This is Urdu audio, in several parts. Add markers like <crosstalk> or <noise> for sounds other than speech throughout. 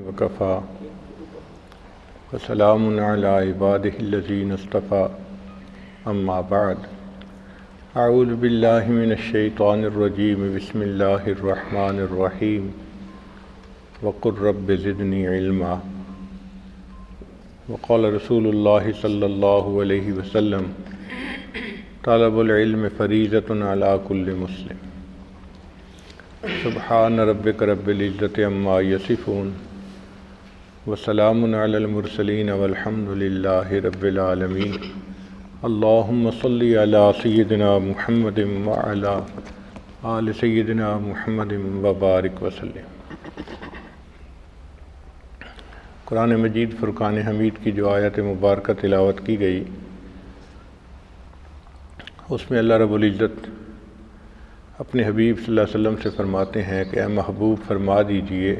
وكفى. وسلام على عباده الذين اصطفى. أما بعد. أعوذ بالله من الشيطان الرجيم. بسم الله الرحمن الرحيم. وقل رب زدني علما. وقال رسول الله صلى الله عليه وسلم طلب العلم فریضة على كل مسلم. سبحان ربك رب العزة عما يصفون. وسلام علی المرسلین والحمد للہ رب العالمین. اللہم صلی علی سیدنا محمد وعلا آل سیدنا محمد وبارک وسلم. قرآن مجید فرقان حمید کی جو آیت مبارکہ تلاوت کی گئی، اس میں اللہ رب العزت اپنے حبیب صلی اللہ علیہ وسلم سے فرماتے ہیں کہ اے محبوب فرما دیجیے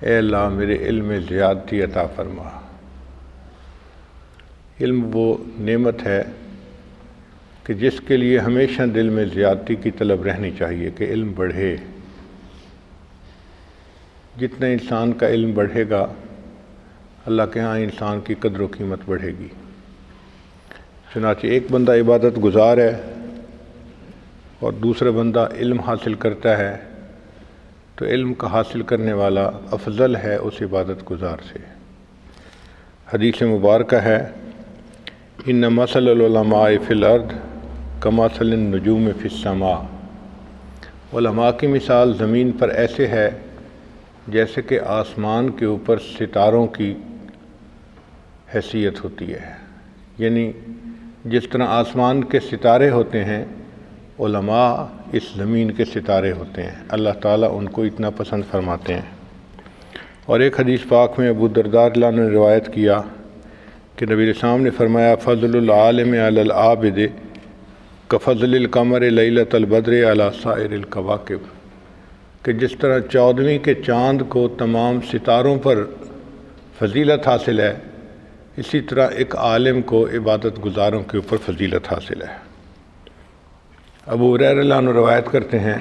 اے اللہ میرے علم میں زیادتی عطا فرما۔ علم وہ نعمت ہے کہ جس کے لیے ہمیشہ دل میں زیادتی کی طلب رہنی چاہیے کہ علم بڑھے۔ جتنا انسان کا علم بڑھے گا، اللہ کے ہاں انسان کی قدر و قیمت بڑھے گی۔ چنانچہ ایک بندہ عبادت گزار ہے اور دوسرا بندہ علم حاصل کرتا ہے۔ تو علم کا حاصل کرنے والا افضل ہے اس عبادت گزار سے۔ حدیث مبارکہ ہے، ان مسل العلماء فی الارض کماسل النجوم فی السماء علماء کی مثال زمین پر ایسے ہے جیسے کہ آسمان کے اوپر ستاروں کی حیثیت ہوتی ہے۔ یعنی جس طرح آسمان کے ستارے ہوتے ہیں، علماء اس زمین کے ستارے ہوتے ہیں۔ اللہ تعالیٰ ان کو اتنا پسند فرماتے ہیں۔ اور ایک حدیث پاک میں ابو دردار اللہ نے روایت کیا کہ نبی السلام نے فرمایا، فضل العالم علی العابد کا فضل القمر لیلت البدر علی سائر القواقب کہ جس طرح چودھویں کے چاند کو تمام ستاروں پر فضیلت حاصل ہے، اسی طرح ایک عالم کو عبادت گزاروں کے اوپر فضیلت حاصل ہے۔ ابو ریر اللہ عنہ روایت کرتے ہیں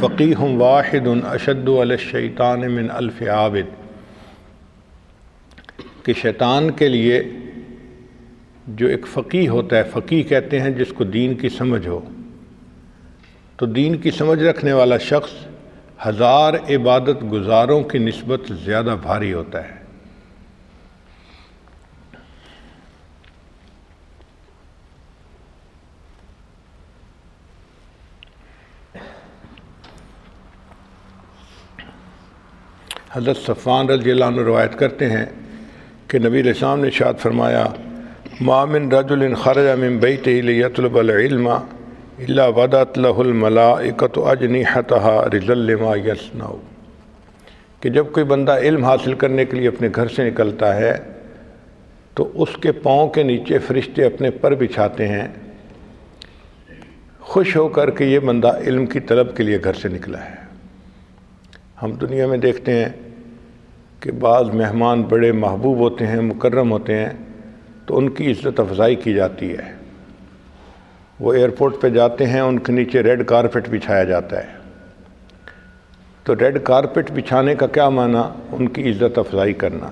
فقی ہم واحد اشد الشیطان من الف عابد۔ کہ شیطان کے لیے جو ایک فقی ہوتا ہے فقی کہتے ہیں جس کو دین کی سمجھ ہو۔ تو دین کی سمجھ رکھنے والا شخص ہزار عبادت گزاروں کی نسبت زیادہ بھاری ہوتا ہے۔ حضرت صفان رضی اللہ عنہ روایت کرتے ہیں کہ نبی السلام نے شاد فرمایا مامن رج الخرج من بیت لیطلب العلم اللہ ودت له الملائکۃ اجنحتها رضل ما یصنع. کہ جب کوئی بندہ علم حاصل کرنے کے لیے اپنے گھر سے نکلتا ہے، تو اس کے پاؤں کے نیچے فرشتے اپنے پر بچھاتے ہیں، خوش ہو کر کہ یہ بندہ علم کی طلب کے لیے گھر سے نکلا ہے۔ ہم دنیا میں دیکھتے ہیں کہ بعض مہمان بڑے محبوب ہوتے ہیں، مکرم ہوتے ہیں، تو ان کی عزت افزائی کی جاتی ہے۔ وہ ایئرپورٹ پہ جاتے ہیں، ان کے نیچے ریڈ کارپٹ بچھایا جاتا ہے۔ تو ریڈ کارپٹ بچھانے کا کیا معنی؟ ان کی عزت افزائی کرنا۔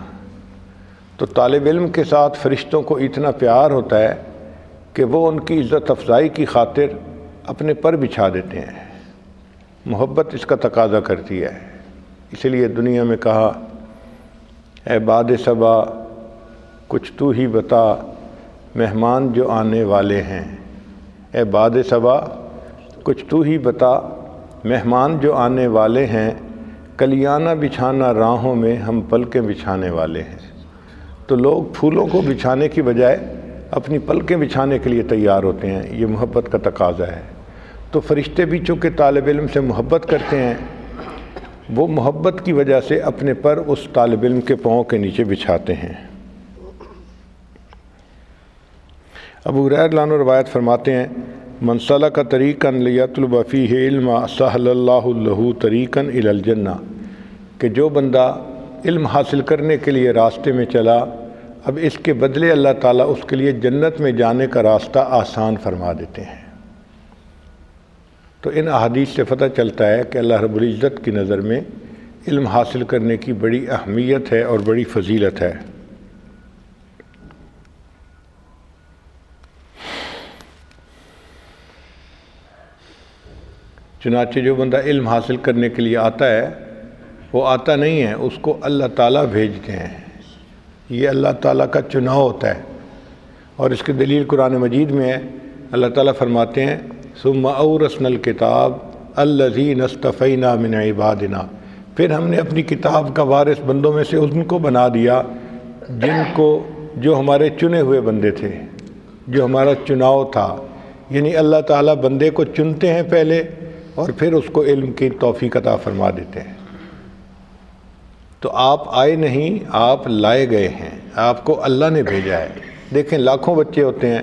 تو طالب علم کے ساتھ فرشتوں کو اتنا پیار ہوتا ہے کہ وہ ان کی عزت افزائی کی خاطر اپنے پر بچھا دیتے ہیں۔ محبت اس کا تقاضا کرتی ہے۔ اسی لیے دنیا میں کہا، اے باد صبا، کچھ تو ہی بتا، مہمان جو آنے والے ہیں۔ اے باد صبا، کچھ تو ہی بتا، مہمان جو آنے والے ہیں، کلیانہ بچھانا راہوں میں ہم پلکیں بچھانے والے ہیں۔ تو لوگ پھولوں کو بچھانے کی بجائے اپنی پلکیں بچھانے کے لیے تیار ہوتے ہیں۔ یہ محبت کا تقاضا ہے۔ تو فرشتے بھی چونکہ طالب علم سے محبت کرتے ہیں وہ محبت کی وجہ سے اپنے پر اس طالب علم کے پاؤں کے نیچے بچھاتے ہیں۔ ابو غیر لان روایت فرماتے ہیں منصلہ کا طریقن لیت البفی علم صحل اللہ اللہ طریقن الجنہ کہ جو بندہ علم حاصل کرنے کے لیے راستے میں چلا، اب اس کے بدلے اللہ تعالیٰ اس کے لیے جنت میں جانے کا راستہ آسان فرما دیتے ہیں۔ تو ان احادیث سے پتہ چلتا ہے کہ اللہ رب العزت کی نظر میں علم حاصل کرنے کی بڑی اہمیت ہے اور بڑی فضیلت ہے۔ چنانچہ جو بندہ علم حاصل کرنے کے لیے آتا ہے، وہ آتا نہیں ہے، اس کو اللہ تعالیٰ بھیجتے ہیں۔ یہ اللہ تعالیٰ کا چناؤ ہوتا ہے۔ اور اس کی دلیل قرآن مجید میں ہے۔ اللہ تعالیٰ فرماتے ہیں سم او رسن الکتاب الزی نصطفینہ من عبادنا۔ پھر ہم نے اپنی کتاب کا وارث بندوں میں سے ان کو بنا دیا، جن کو جو ہمارے چنے ہوئے بندے تھے، جو ہمارا چناؤ تھا۔ یعنی اللہ تعالیٰ بندے کو چنتے ہیں پہلے اور پھر اس کو علم کی توفیق عطا فرما دیتے ہیں۔ تو آپ آئے نہیں، آپ لائے گئے ہیں، آپ کو اللہ نے بھیجا ہے۔ دیکھیں، لاکھوں بچے ہوتے ہیں۔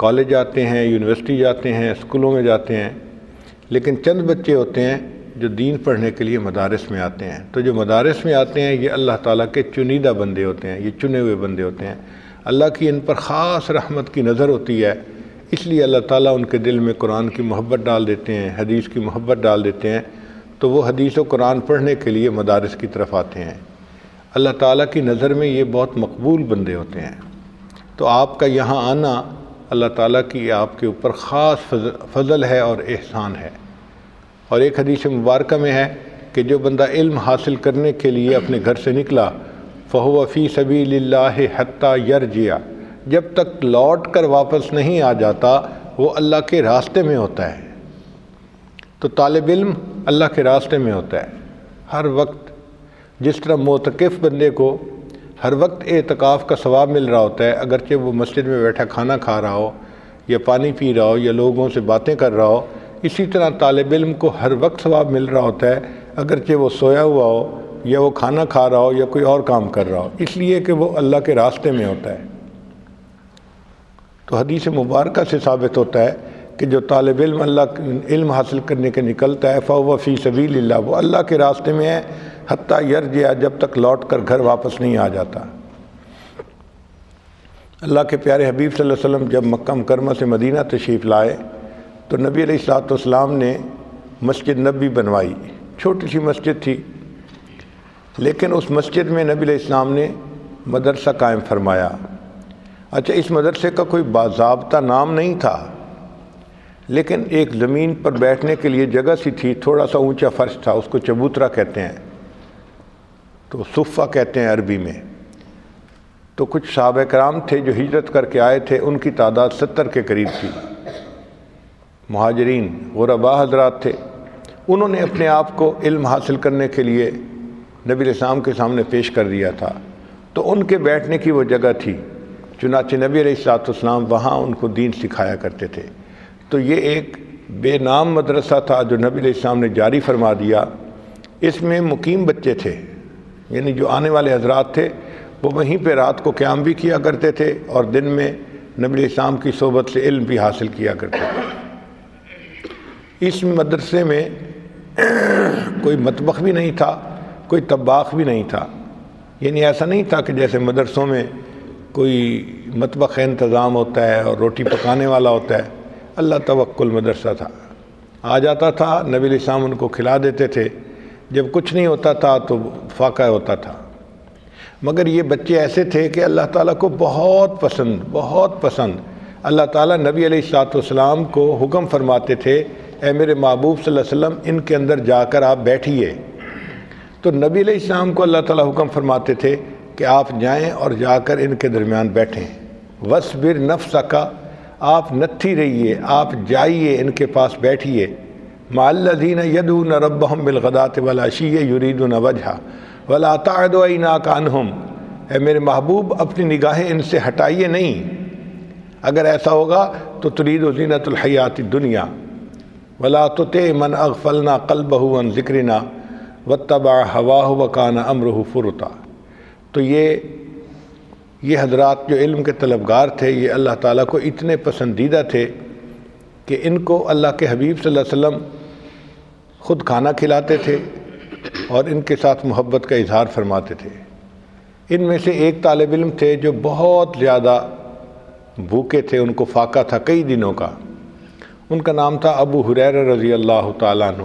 کالج جاتے ہیں، یونیورسٹی جاتے ہیں اسکولوں میں جاتے ہیں، لیکن چند بچے ہوتے ہیں جو دین پڑھنے کے لیے مدارس میں آتے ہیں۔ تو جو مدارس میں آتے ہیں، یہ اللہ تعالیٰ کے چنیدہ بندے ہوتے ہیں، یہ چنے ہوئے بندے ہوتے ہیں۔ اللہ کی ان پر خاص رحمت کی نظر ہوتی ہے، اس لیے اللہ تعالیٰ ان کے دل میں قرآن کی محبت ڈال دیتے ہیں، حدیث کی محبت ڈال دیتے ہیں۔ تو وہ حدیث و قرآن پڑھنے کے لیے مدارس کی طرف آتے ہیں۔ اللہ تعالیٰ کی نظر میں یہ بہت مقبول بندے ہوتے ہیں۔ تو آپ کا یہاں آنا اللہ تعالیٰ کی آپ کے اوپر خاص فضل ہے اور احسان ہے۔ اور ایک حدیث مبارکہ میں ہے کہ جو بندہ علم حاصل کرنے کے لیے اپنے گھر سے نکلا، فہو فی سبی اللہ حتیٰ یرجیا جب تک لوٹ کر واپس نہیں آ جاتا، وہ اللہ کے راستے میں ہوتا ہے۔ تو طالب علم اللہ کے راستے میں ہوتا ہے۔ ہر وقت جس طرح موتقف بندے کو ہر وقت اعتکاف کا ثواب مل رہا ہوتا ہے، اگرچہ وہ مسجد میں بیٹھا کھانا کھا رہا ہو یا پانی پی رہا ہو یا لوگوں سے باتیں کر رہا ہو، اسی طرح طالب علم کو ہر وقت ثواب مل رہا ہوتا ہے، اگرچہ وہ سویا ہوا ہو یا وہ کھانا کھا رہا ہو یا کوئی اور کام کر رہا ہو۔ اس لیے کہ وہ اللہ کے راستے میں ہوتا ہے۔ تو حدیث مبارکہ سے ثابت ہوتا ہے کہ جو طالب علم اللہ علم حاصل کرنے کے نکلتا ہے فو فی سبیل اللہ وہ اللہ کے راستے میں ہے، حتیٰ یرجیا جب تک لوٹ کر گھر واپس نہیں آ جاتا۔ اللہ کے پیارے حبیب صلی اللہ علیہ وسلم جب مکہ مکرمہ سے مدینہ تشریف لائے، تو نبی علیہ السلاۃ والسلام نے مسجد نبی بنوائی۔ چھوٹی سی مسجد تھی، لیکن اس مسجد میں نبی علیہ السلام نے مدرسہ قائم فرمایا۔ اچھا اس مدرسے کا کوئی باضابطہ نام نہیں تھا۔ لیکن ایک زمین پر بیٹھنے کے لیے جگہ سی تھی، تھوڑا سا اونچا فرش تھا، اس کو چبوترا کہتے ہیں۔ تو صفہ کہتے ہیں عربی میں۔ تو کچھ صحابہ کرام تھے جو ہجرت کر کے آئے تھے، ان کی تعداد ستر کے قریب تھی۔ مہاجرین غربا حضرات تھے۔ انہوں نے اپنے آپ کو علم حاصل کرنے کے لیے نبی السلام کے سامنے پیش کر دیا تھا۔ تو ان کے بیٹھنے کی وہ جگہ تھی، چنانچہ نبی علیہ السلاۃ والسلام وہاں ان کو دین سکھایا کرتے تھے۔ تو یہ ایک بے نام مدرسہ تھا جو نبی علیہ السلام نے جاری فرما دیا۔ اس میں مقیم بچے تھے یعنی جو آنے والے حضرات تھے، وہ وہیں پہ رات کو قیام بھی کیا کرتے تھے اور دن میں نبی علیہ السلام کی صحبت سے علم بھی حاصل کیا کرتے تھے۔ اس مدرسے میں کوئی مطبخ بھی نہیں تھا، کوئی طباخ بھی نہیں تھا۔ یعنی ایسا نہیں تھا کہ جیسے مدرسوں میں کوئی مطبخ انتظام ہوتا ہے اور روٹی پکانے والا ہوتا ہے۔ اللہ توکل مدرسہ تھا۔ آ جاتا تھا، نبی السلام ان کو کھلا دیتے تھے۔ جب کچھ نہیں ہوتا تھا تو فاقہ ہوتا تھا۔ مگر یہ بچے ایسے تھے کہ اللہ تعالیٰ کو بہت پسند بہت پسند۔ اللہ تعالیٰ نبی علیہ السلاۃ والسلام کو حکم فرماتے تھے، اے میرے محبوب صلی اللہ علیہ وسلم، ان کے اندر جا کر آپ بیٹھیے۔ تو نبی علیہ السلام کو اللہ تعالیٰ حکم فرماتے تھے کہ آپ جائیں اور جا کر ان کے درمیان بیٹھیں۔ وصبر نفس کا آپ نتھی رہیے، آپ جائیے، ان کے پاس بیٹھیے۔ معلدین یدون ربہم بالغدات والعشی یریدون وجہ ولا تعدوینا کانہم اے میرے محبوب، اپنی نگاہیں ان سے ہٹائیے نہیں۔ اگر ایسا ہوگا تو ترید و زینت الحیات دنیا ولا تطع من اغفلنا قلبہ عن ذکرنا۔ واتبع هواه وكان امره فرطا۔ تو یہ یہ حضرات جو علم کے طلبگار تھے، یہ اللہ تعالیٰ کو اتنے پسندیدہ تھے کہ ان کو اللہ کے حبیب صلی اللہ علیہ وسلم خود کھانا کھلاتے تھے اور ان کے ساتھ محبت کا اظہار فرماتے تھے۔ ان میں سے ایک طالب علم تھے جو بہت زیادہ بھوکے تھے، ان کو فاقہ تھا کئی دنوں کا۔ ان کا نام تھا ابو حریر رضی اللہ تعالیٰ عنہ۔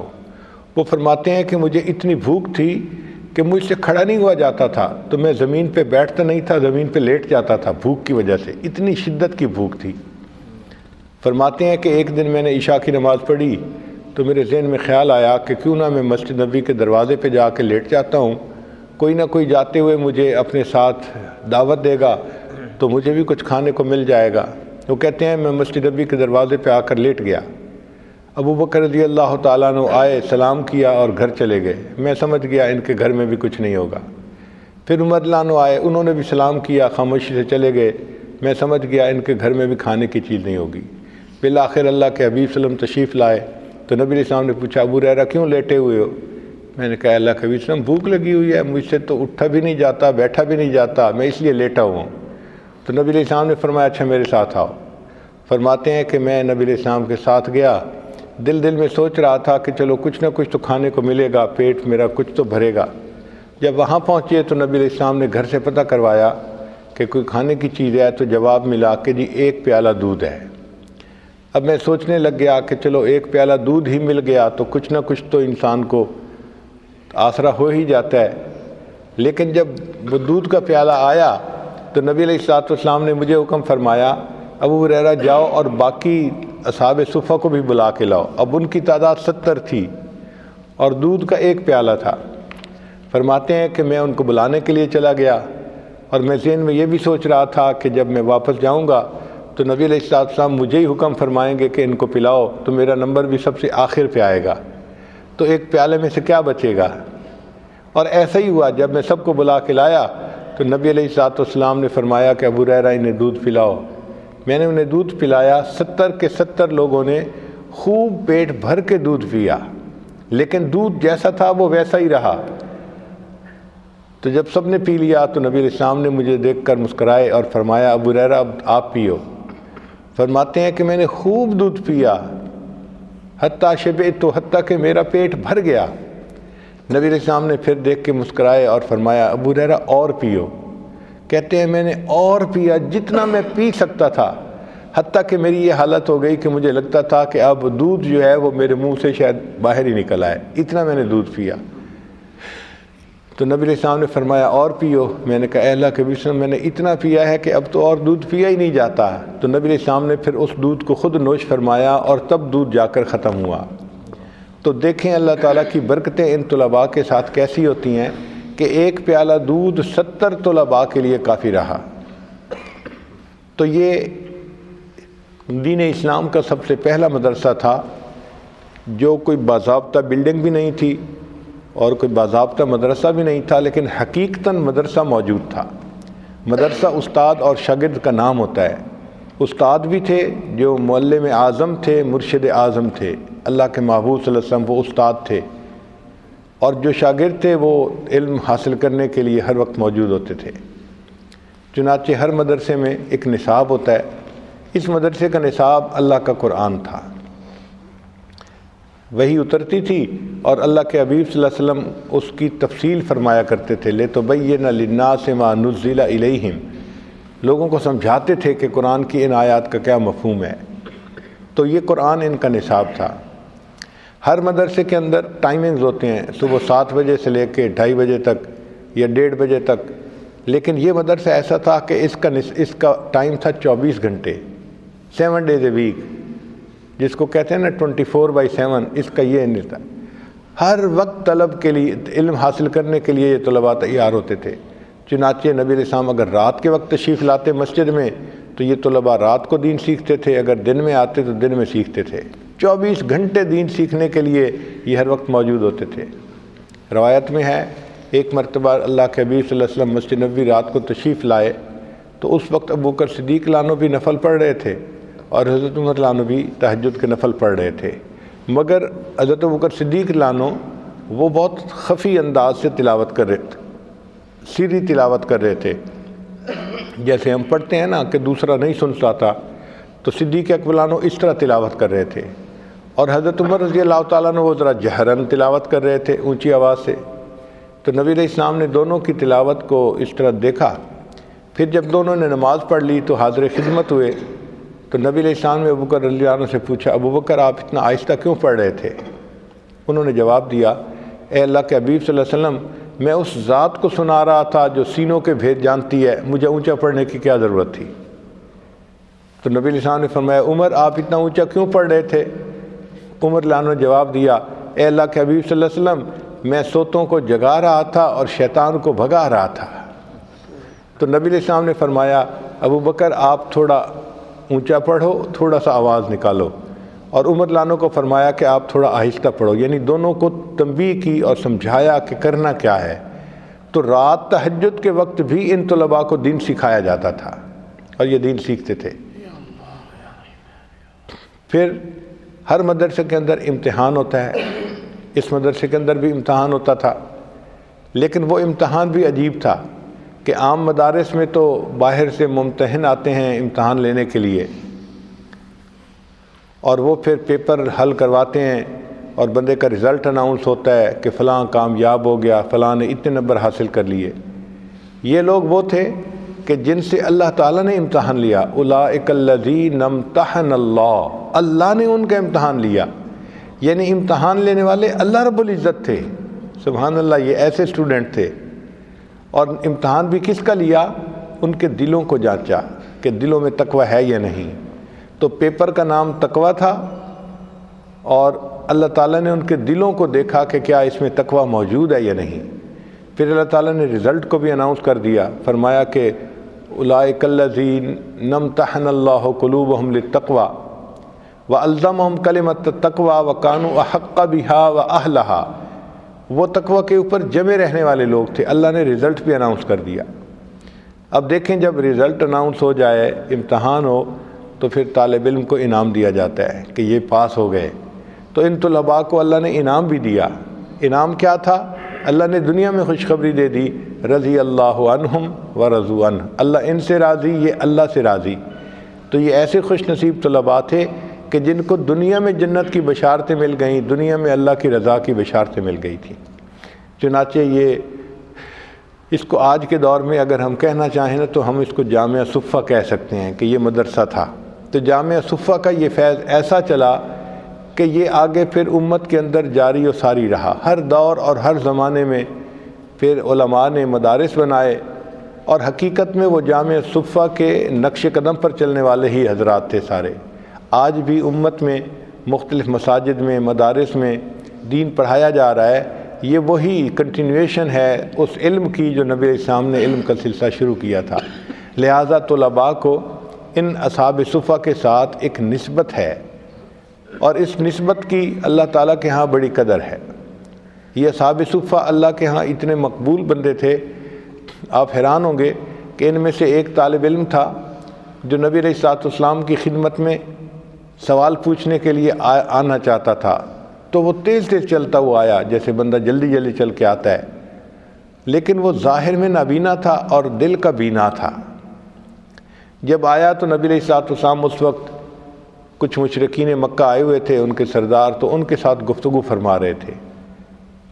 وہ فرماتے ہیں کہ مجھے اتنی بھوک تھی کہ مجھ سے کھڑا نہیں ہوا جاتا تھا، تو میں زمین پہ بیٹھتا نہیں تھا، زمین پہ لیٹ جاتا تھا، بھوک کی وجہ سے۔ اتنی شدت کی بھوک تھی۔ فرماتے ہیں کہ ایک دن میں نے عشاء کی نماز پڑھی، تو میرے ذہن میں خیال آیا کہ کیوں نہ میں مسجد نبی کے دروازے پہ جا کے لیٹ جاتا ہوں۔ کوئی نہ کوئی جاتے ہوئے مجھے اپنے ساتھ دعوت دے گا، تو مجھے بھی کچھ کھانے کو مل جائے گا۔ وہ کہتے ہیں، میں مسجد نبی کے دروازے پہ آ کر لیٹ گیا۔ ابو بکر رضی اللہ تعالیٰ نے آئے، سلام کیا اور گھر چلے گئے۔ میں سمجھ گیا ان کے گھر میں بھی کچھ نہیں ہوگا۔ پھر عمر اللہ آئے، انہوں نے بھی سلام کیا، خاموشی سے چلے گئے۔ میں سمجھ گیا ان کے گھر میں بھی کھانے کی چیز نہیں ہوگی۔ بالآخر اللہ کے حبیب وسلم تشریف لائے۔ تو نبی السلام نے پوچھا، ابو رحرا کیوں لیٹے ہوئے ہو؟ میں نے کہا، اللہ کے حبیب وسلم، بھوک لگی ہوئی ہے، مجھ سے تو اٹھا بھی نہیں جاتا، بیٹھا بھی نہیں جاتا، میں اس لیے لیٹا ہوا ہوں۔ تو نبی علیہ السلام نے فرمایا اچھا میرے ساتھ آؤ۔ فرماتے ہیں کہ میں نبی علیہ السلام کے ساتھ گیا۔ دل دل میں سوچ رہا تھا کہ چلو کچھ نہ کچھ تو کھانے کو ملے گا، پیٹ میرا کچھ تو بھرے گا۔ جب وہاں پہنچے تو نبی علیہ السلام نے گھر سے پتہ کروایا کہ کوئی کھانے کی چیز ہے تو جواب ملا کہ جی ایک پیالہ دودھ ہے۔ اب میں سوچنے لگ گیا کہ چلو ایک پیالہ دودھ ہی مل گیا تو کچھ نہ کچھ تو انسان کو آسرا ہو ہی جاتا ہے۔ لیکن جب وہ دودھ کا پیالہ آیا تو نبی علیہ السلاط والسلام نے مجھے حکم فرمایا ابو ریرا جاؤ اور باقی اصحاب صفحہ کو بھی بلا کے لاؤ۔ اب ان کی تعداد ستر تھی اور دودھ کا ایک پیالہ تھا۔ فرماتے ہیں کہ میں ان کو بلانے کے لیے چلا گیا اور میں ذہن میں یہ بھی سوچ رہا تھا کہ جب میں واپس جاؤں گا تو نبی علیہ السلاط السلام مجھے ہی حکم فرمائیں گے کہ ان کو پلاؤ تو میرا نمبر بھی سب سے آخر پہ آئے گا۔ تو ایک پیالے میں سے کیا بچے گا؟ اور ایسا ہی ہوا، جب میں سب کو بلا کے لایا تو نبی علیہ السلاط والسلام نے فرمایا کہ ابو ریرا انہیں دودھ پلاؤ۔ میں نے انہیں دودھ پلایا، ستر کے ستر لوگوں نے خوب پیٹ بھر کے دودھ پیا۔ لیکن دودھ جیسا تھا وہ ویسا ہی رہا۔ تو جب سب نے پی لیا تو نبی السلام نے مجھے دیکھ کر مسکرائے اور فرمایا، ابو ریرا اب آپ پیو۔ فرماتے ہیں کہ میں نے خوب دودھ پیا۔ حتیٰ شب تو حتیٰ کہ میرا پیٹ بھر گیا۔ نبی السلام نے پھر دیکھ کے مسکرائے اور فرمایا، ابو ریرا اور پیو۔ کہتے ہیں، میں نے اور پیا جتنا میں پی سکتا تھا، حتیٰ کہ میری یہ حالت ہو گئی کہ مجھے لگتا تھا کہ اب دودھ جو ہے وہ میرے منہ سے شاید باہر ہی نکل آئے۔ اتنا میں نے دودھ پیا۔ تو نبی علیہ السلام نے فرمایا، اور پیو۔ میں نے کہا، اے اللہ کے وسلم میں نے اتنا پیا ہے کہ اب تو اور دودھ پیا ہی نہیں جاتا۔ تو نبی علیہ السلام نے پھر اس دودھ کو خود نوش فرمایا اور تب دودھ جا کر ختم ہوا۔ تو دیکھیں اللہ تعالیٰ کی برکتیں ان طلباء کے ساتھ کیسی ہوتی ہیں۔ کہ ایک پیالہ دودھ ستر طلباء کے لیے کافی رہا۔ تو یہ دین اسلام کا سب سے پہلا مدرسہ تھا، جو کوئی باضابطہ بلڈنگ بھی نہیں تھی اور کوئی باضابطہ مدرسہ بھی نہیں تھا، لیکن حقیقتاً مدرسہ موجود تھا۔ مدرسہ استاد اور شاگرد کا نام ہوتا ہے۔ استاد بھی تھے جو معلم اعظم تھے، مرشد اعظم تھے۔ اللہ کے محبوب صلی اللہ علیہ وسلم وہ استاد تھے۔ اور جو شاگرد تھے وہ علم حاصل کرنے کے لیے ہر وقت موجود ہوتے تھے۔ چنانچہ ہر مدرسے میں ایک نصاب ہوتا ہے۔ اس مدرسے کا نصاب اللہ کا قرآن تھا۔ وہی اترتی تھی اور اللہ کے حبیب صلی اللہ علیہ وسلم اس کی تفصیل فرمایا کرتے تھے۔ لے تو بھائی نہ لنا سے ماں نزیلا علیہم لوگوں کو سمجھاتے تھے کہ قرآن کی ان آیات کا کیا مفہوم ہے۔ تو یہ قرآن ان کا نصاب تھا۔ ہر مدرسے کے اندر ٹائمنگز ہوتے ہیں، صبح سات بجے سے لے کے ڈھائی بجے تک یا ڈیڑھ بجے تک۔ لیکن یہ مدرسہ ایسا تھا کہ اس کا اس کا ٹائم تھا چوبیس گھنٹے سیون ڈیز اے ویک جس کو کہتے ہیں نا ٹونٹی فور بائی سیون اس کا یہ نہیں تھا۔ ہر وقت طلب کے لیے، علم حاصل کرنے کے لیے یہ طلباء تیار ہوتے تھے۔ چنانچہ نبی علیہ السلام اگر رات کے وقت تشریف لاتے مسجد میں، تو یہ طلباء رات کو دین سیکھتے تھے، اگر دن میں آتے تو دن میں سیکھتے تھے۔ چوبیس گھنٹے دین سیکھنے کے لیے یہ ہر وقت موجود ہوتے تھے۔ روایت میں ہے، ایک مرتبہ اللہ کے حبیب صلی اللہ علیہ وسلم مسجد نبی رات کو تشریف لائے تو اس وقت ابو کر صدیق لانو بھی نفل پڑھ رہے تھے اور حضرت عمر لانو بھی تہجد کے نفل پڑھ رہے تھے۔ مگر حضرت ابوکر صدیق لانو وہ بہت خفی انداز سے تلاوت کر رہے تھے، سیدھی تلاوت کر رہے تھے۔ جیسے ہم پڑھتے ہیں نا کہ دوسرا نہیں سن ساتا تو صدیق اکبلانو اس طرح تلاوت کر رہے تھے۔ اور حضرت عمر رضی اللہ تعالیٰ نے وہ ذرا جہرن تلاوت کر رہے تھے اونچی آواز سے۔ تو نبی علیہ السلام نے دونوں کی تلاوت کو اس طرح دیکھا۔ پھر جب دونوں نے نماز پڑھ لی تو حاضر خدمت ہوئے۔ تو نبی علیہ السلام نے ابو بکر رضی اللہ عنہ سے پوچھا، ابو بکر، آپ اتنا آہستہ کیوں پڑھ رہے تھے؟ انہوں نے جواب دیا، اے اللہ کے حبیب صلی اللہ علیہ وسلم، میں اس ذات کو سنا رہا تھا جو سینوں کے بھید جانتی ہے، مجھے اونچا پڑھنے کی کیا ضرورت تھی؟ تو نبی علیہ السلام نے فرمایا، عمر، آپ اتنا اونچا کیوں پڑھ رہے تھے؟ عمر لانو نے جواب دیا، اے اللہ کے حبیب صلی اللہ علیہ وسلم، میں سوتوں کو جگا رہا تھا اور شیطان کو بھگا رہا تھا۔ تو نبی علیہ السلام نے فرمایا، ابو بکر، آپ تھوڑا اونچا پڑھو، تھوڑا سا آواز نکالو۔ اور عمر لانو کو فرمایا کہ آپ تھوڑا آہستہ پڑھو یعنی دونوں کو تنبیہ کی اور سمجھایا کہ کرنا کیا ہے۔ تو رات تہجد کے وقت بھی ان طلباء کو دین سکھایا جاتا تھا اور یہ دین سیکھتے تھے۔ پھر ہر مدرسے کے اندر امتحان ہوتا ہے۔ اس مدرسے کے اندر بھی امتحان ہوتا تھا۔ لیکن وہ امتحان بھی عجیب تھا کہ عام مدارس میں تو باہر سے ممتحن آتے ہیں امتحان لینے کے لیے۔ اور وہ پھر پیپر حل کرواتے ہیں اور بندے کا رزلٹ اناؤنس ہوتا ہے کہ فلاں کامیاب ہو گیا، فلاں نے اتنے نمبر حاصل کر لیے۔ یہ لوگ وہ تھے کہ جن سے اللہ تعالیٰ نے امتحان لیا اولئک الذین امتحن اللہ اللہ نے ان کا امتحان لیا۔ یعنی امتحان لینے والے اللہ رب العزت تھے۔ سبحان اللہ، یہ ایسے اسٹوڈنٹ تھے۔ اور امتحان بھی کس کا لیا؟ ان کے دلوں کو جانچا کہ دلوں میں تقوی ہے یا نہیں۔ تو پیپر کا نام تقوی تھا اور اللہ تعالیٰ نے ان کے دلوں کو دیکھا کہ کیا اس میں تقوی موجود ہے یا نہیں۔ پھر اللہ تعالیٰ نے رزلٹ کو بھی اناؤنس کر دیا، فرمایا کہ اولائک الذین نمتحن اللہ قلوبہم للتقوی و الزمہم کلمت تقوی و کانو احق بہا و اہلہا وہ تقوی کے اوپر جمع رہنے والے لوگ تھے۔ اللہ نے رزلٹ بھی اناؤنس کر دیا۔ اب دیکھیں جب رزلٹ اناؤنس ہو جائے، امتحان ہو، تو پھر طالب علم کو انعام دیا جاتا ہے کہ یہ پاس ہو گئے۔ تو ان طلباء کو اللہ نے انعام بھی دیا۔ انعام کیا تھا؟ اللہ نے دنیا میں خوشخبری دے دی، رضی اللہ عنہم و رضو عنہ۔ اللہ ان سے راضی، یہ اللہ سے راضی۔ تو یہ ایسے خوش نصیب طلباء تھے کہ جن کو دنیا میں جنت کی بشارتیں مل گئیں، دنیا میں اللہ کی رضا کی بشارتیں مل گئی تھیں۔ چنانچہ یہ اس کو آج کے دور میں اگر ہم کہنا چاہیں نا تو ہم اس کو جامعہ صفہ کہہ سکتے ہیں کہ یہ مدرسہ تھا۔ تو جامعہ صفہ کا یہ فیض ایسا چلا کہ یہ آگے پھر امت کے اندر جاری و ساری رہا۔ ہر دور اور ہر زمانے میں پھر علماء نے مدارس بنائے اور حقیقت میں وہ جامعہ صفہ کے نقش قدم پر چلنے والے ہی حضرات تھے سارے۔ آج بھی امت میں مختلف مساجد میں، مدارس میں دین پڑھایا جا رہا ہے۔ یہ وہی کنٹینویشن ہے اس علم کی جو نبی اسلام نے علم کا سلسلہ شروع کیا تھا۔ لہٰذا طلباء کو ان اصحاب صفحہ کے ساتھ ایک نسبت ہے۔ اور اس نسبت کی اللہ تعالیٰ کے ہاں بڑی قدر ہے۔ یہ اصحاب صفحہ اللہ کے ہاں اتنے مقبول بندے تھے، آپ حیران ہوں گے کہ ان میں سے ایک طالب علم تھا جو نبی علیہ سات اسلام کی خدمت میں سوال پوچھنے کے لیے آنا چاہتا تھا۔ تو وہ تیز تیز چلتا ہوا آیا، جیسے بندہ جلدی جلدی چل کے آتا ہے۔ لیکن وہ ظاہر میں نابینا تھا اور دل کا بینا تھا۔ جب آیا تو نبی علیہ السلاط اسلام اس وقت کچھ مشرقین مکہ آئے ہوئے تھے، ان کے سردار تو ان کے ساتھ گفتگو فرما رہے تھے۔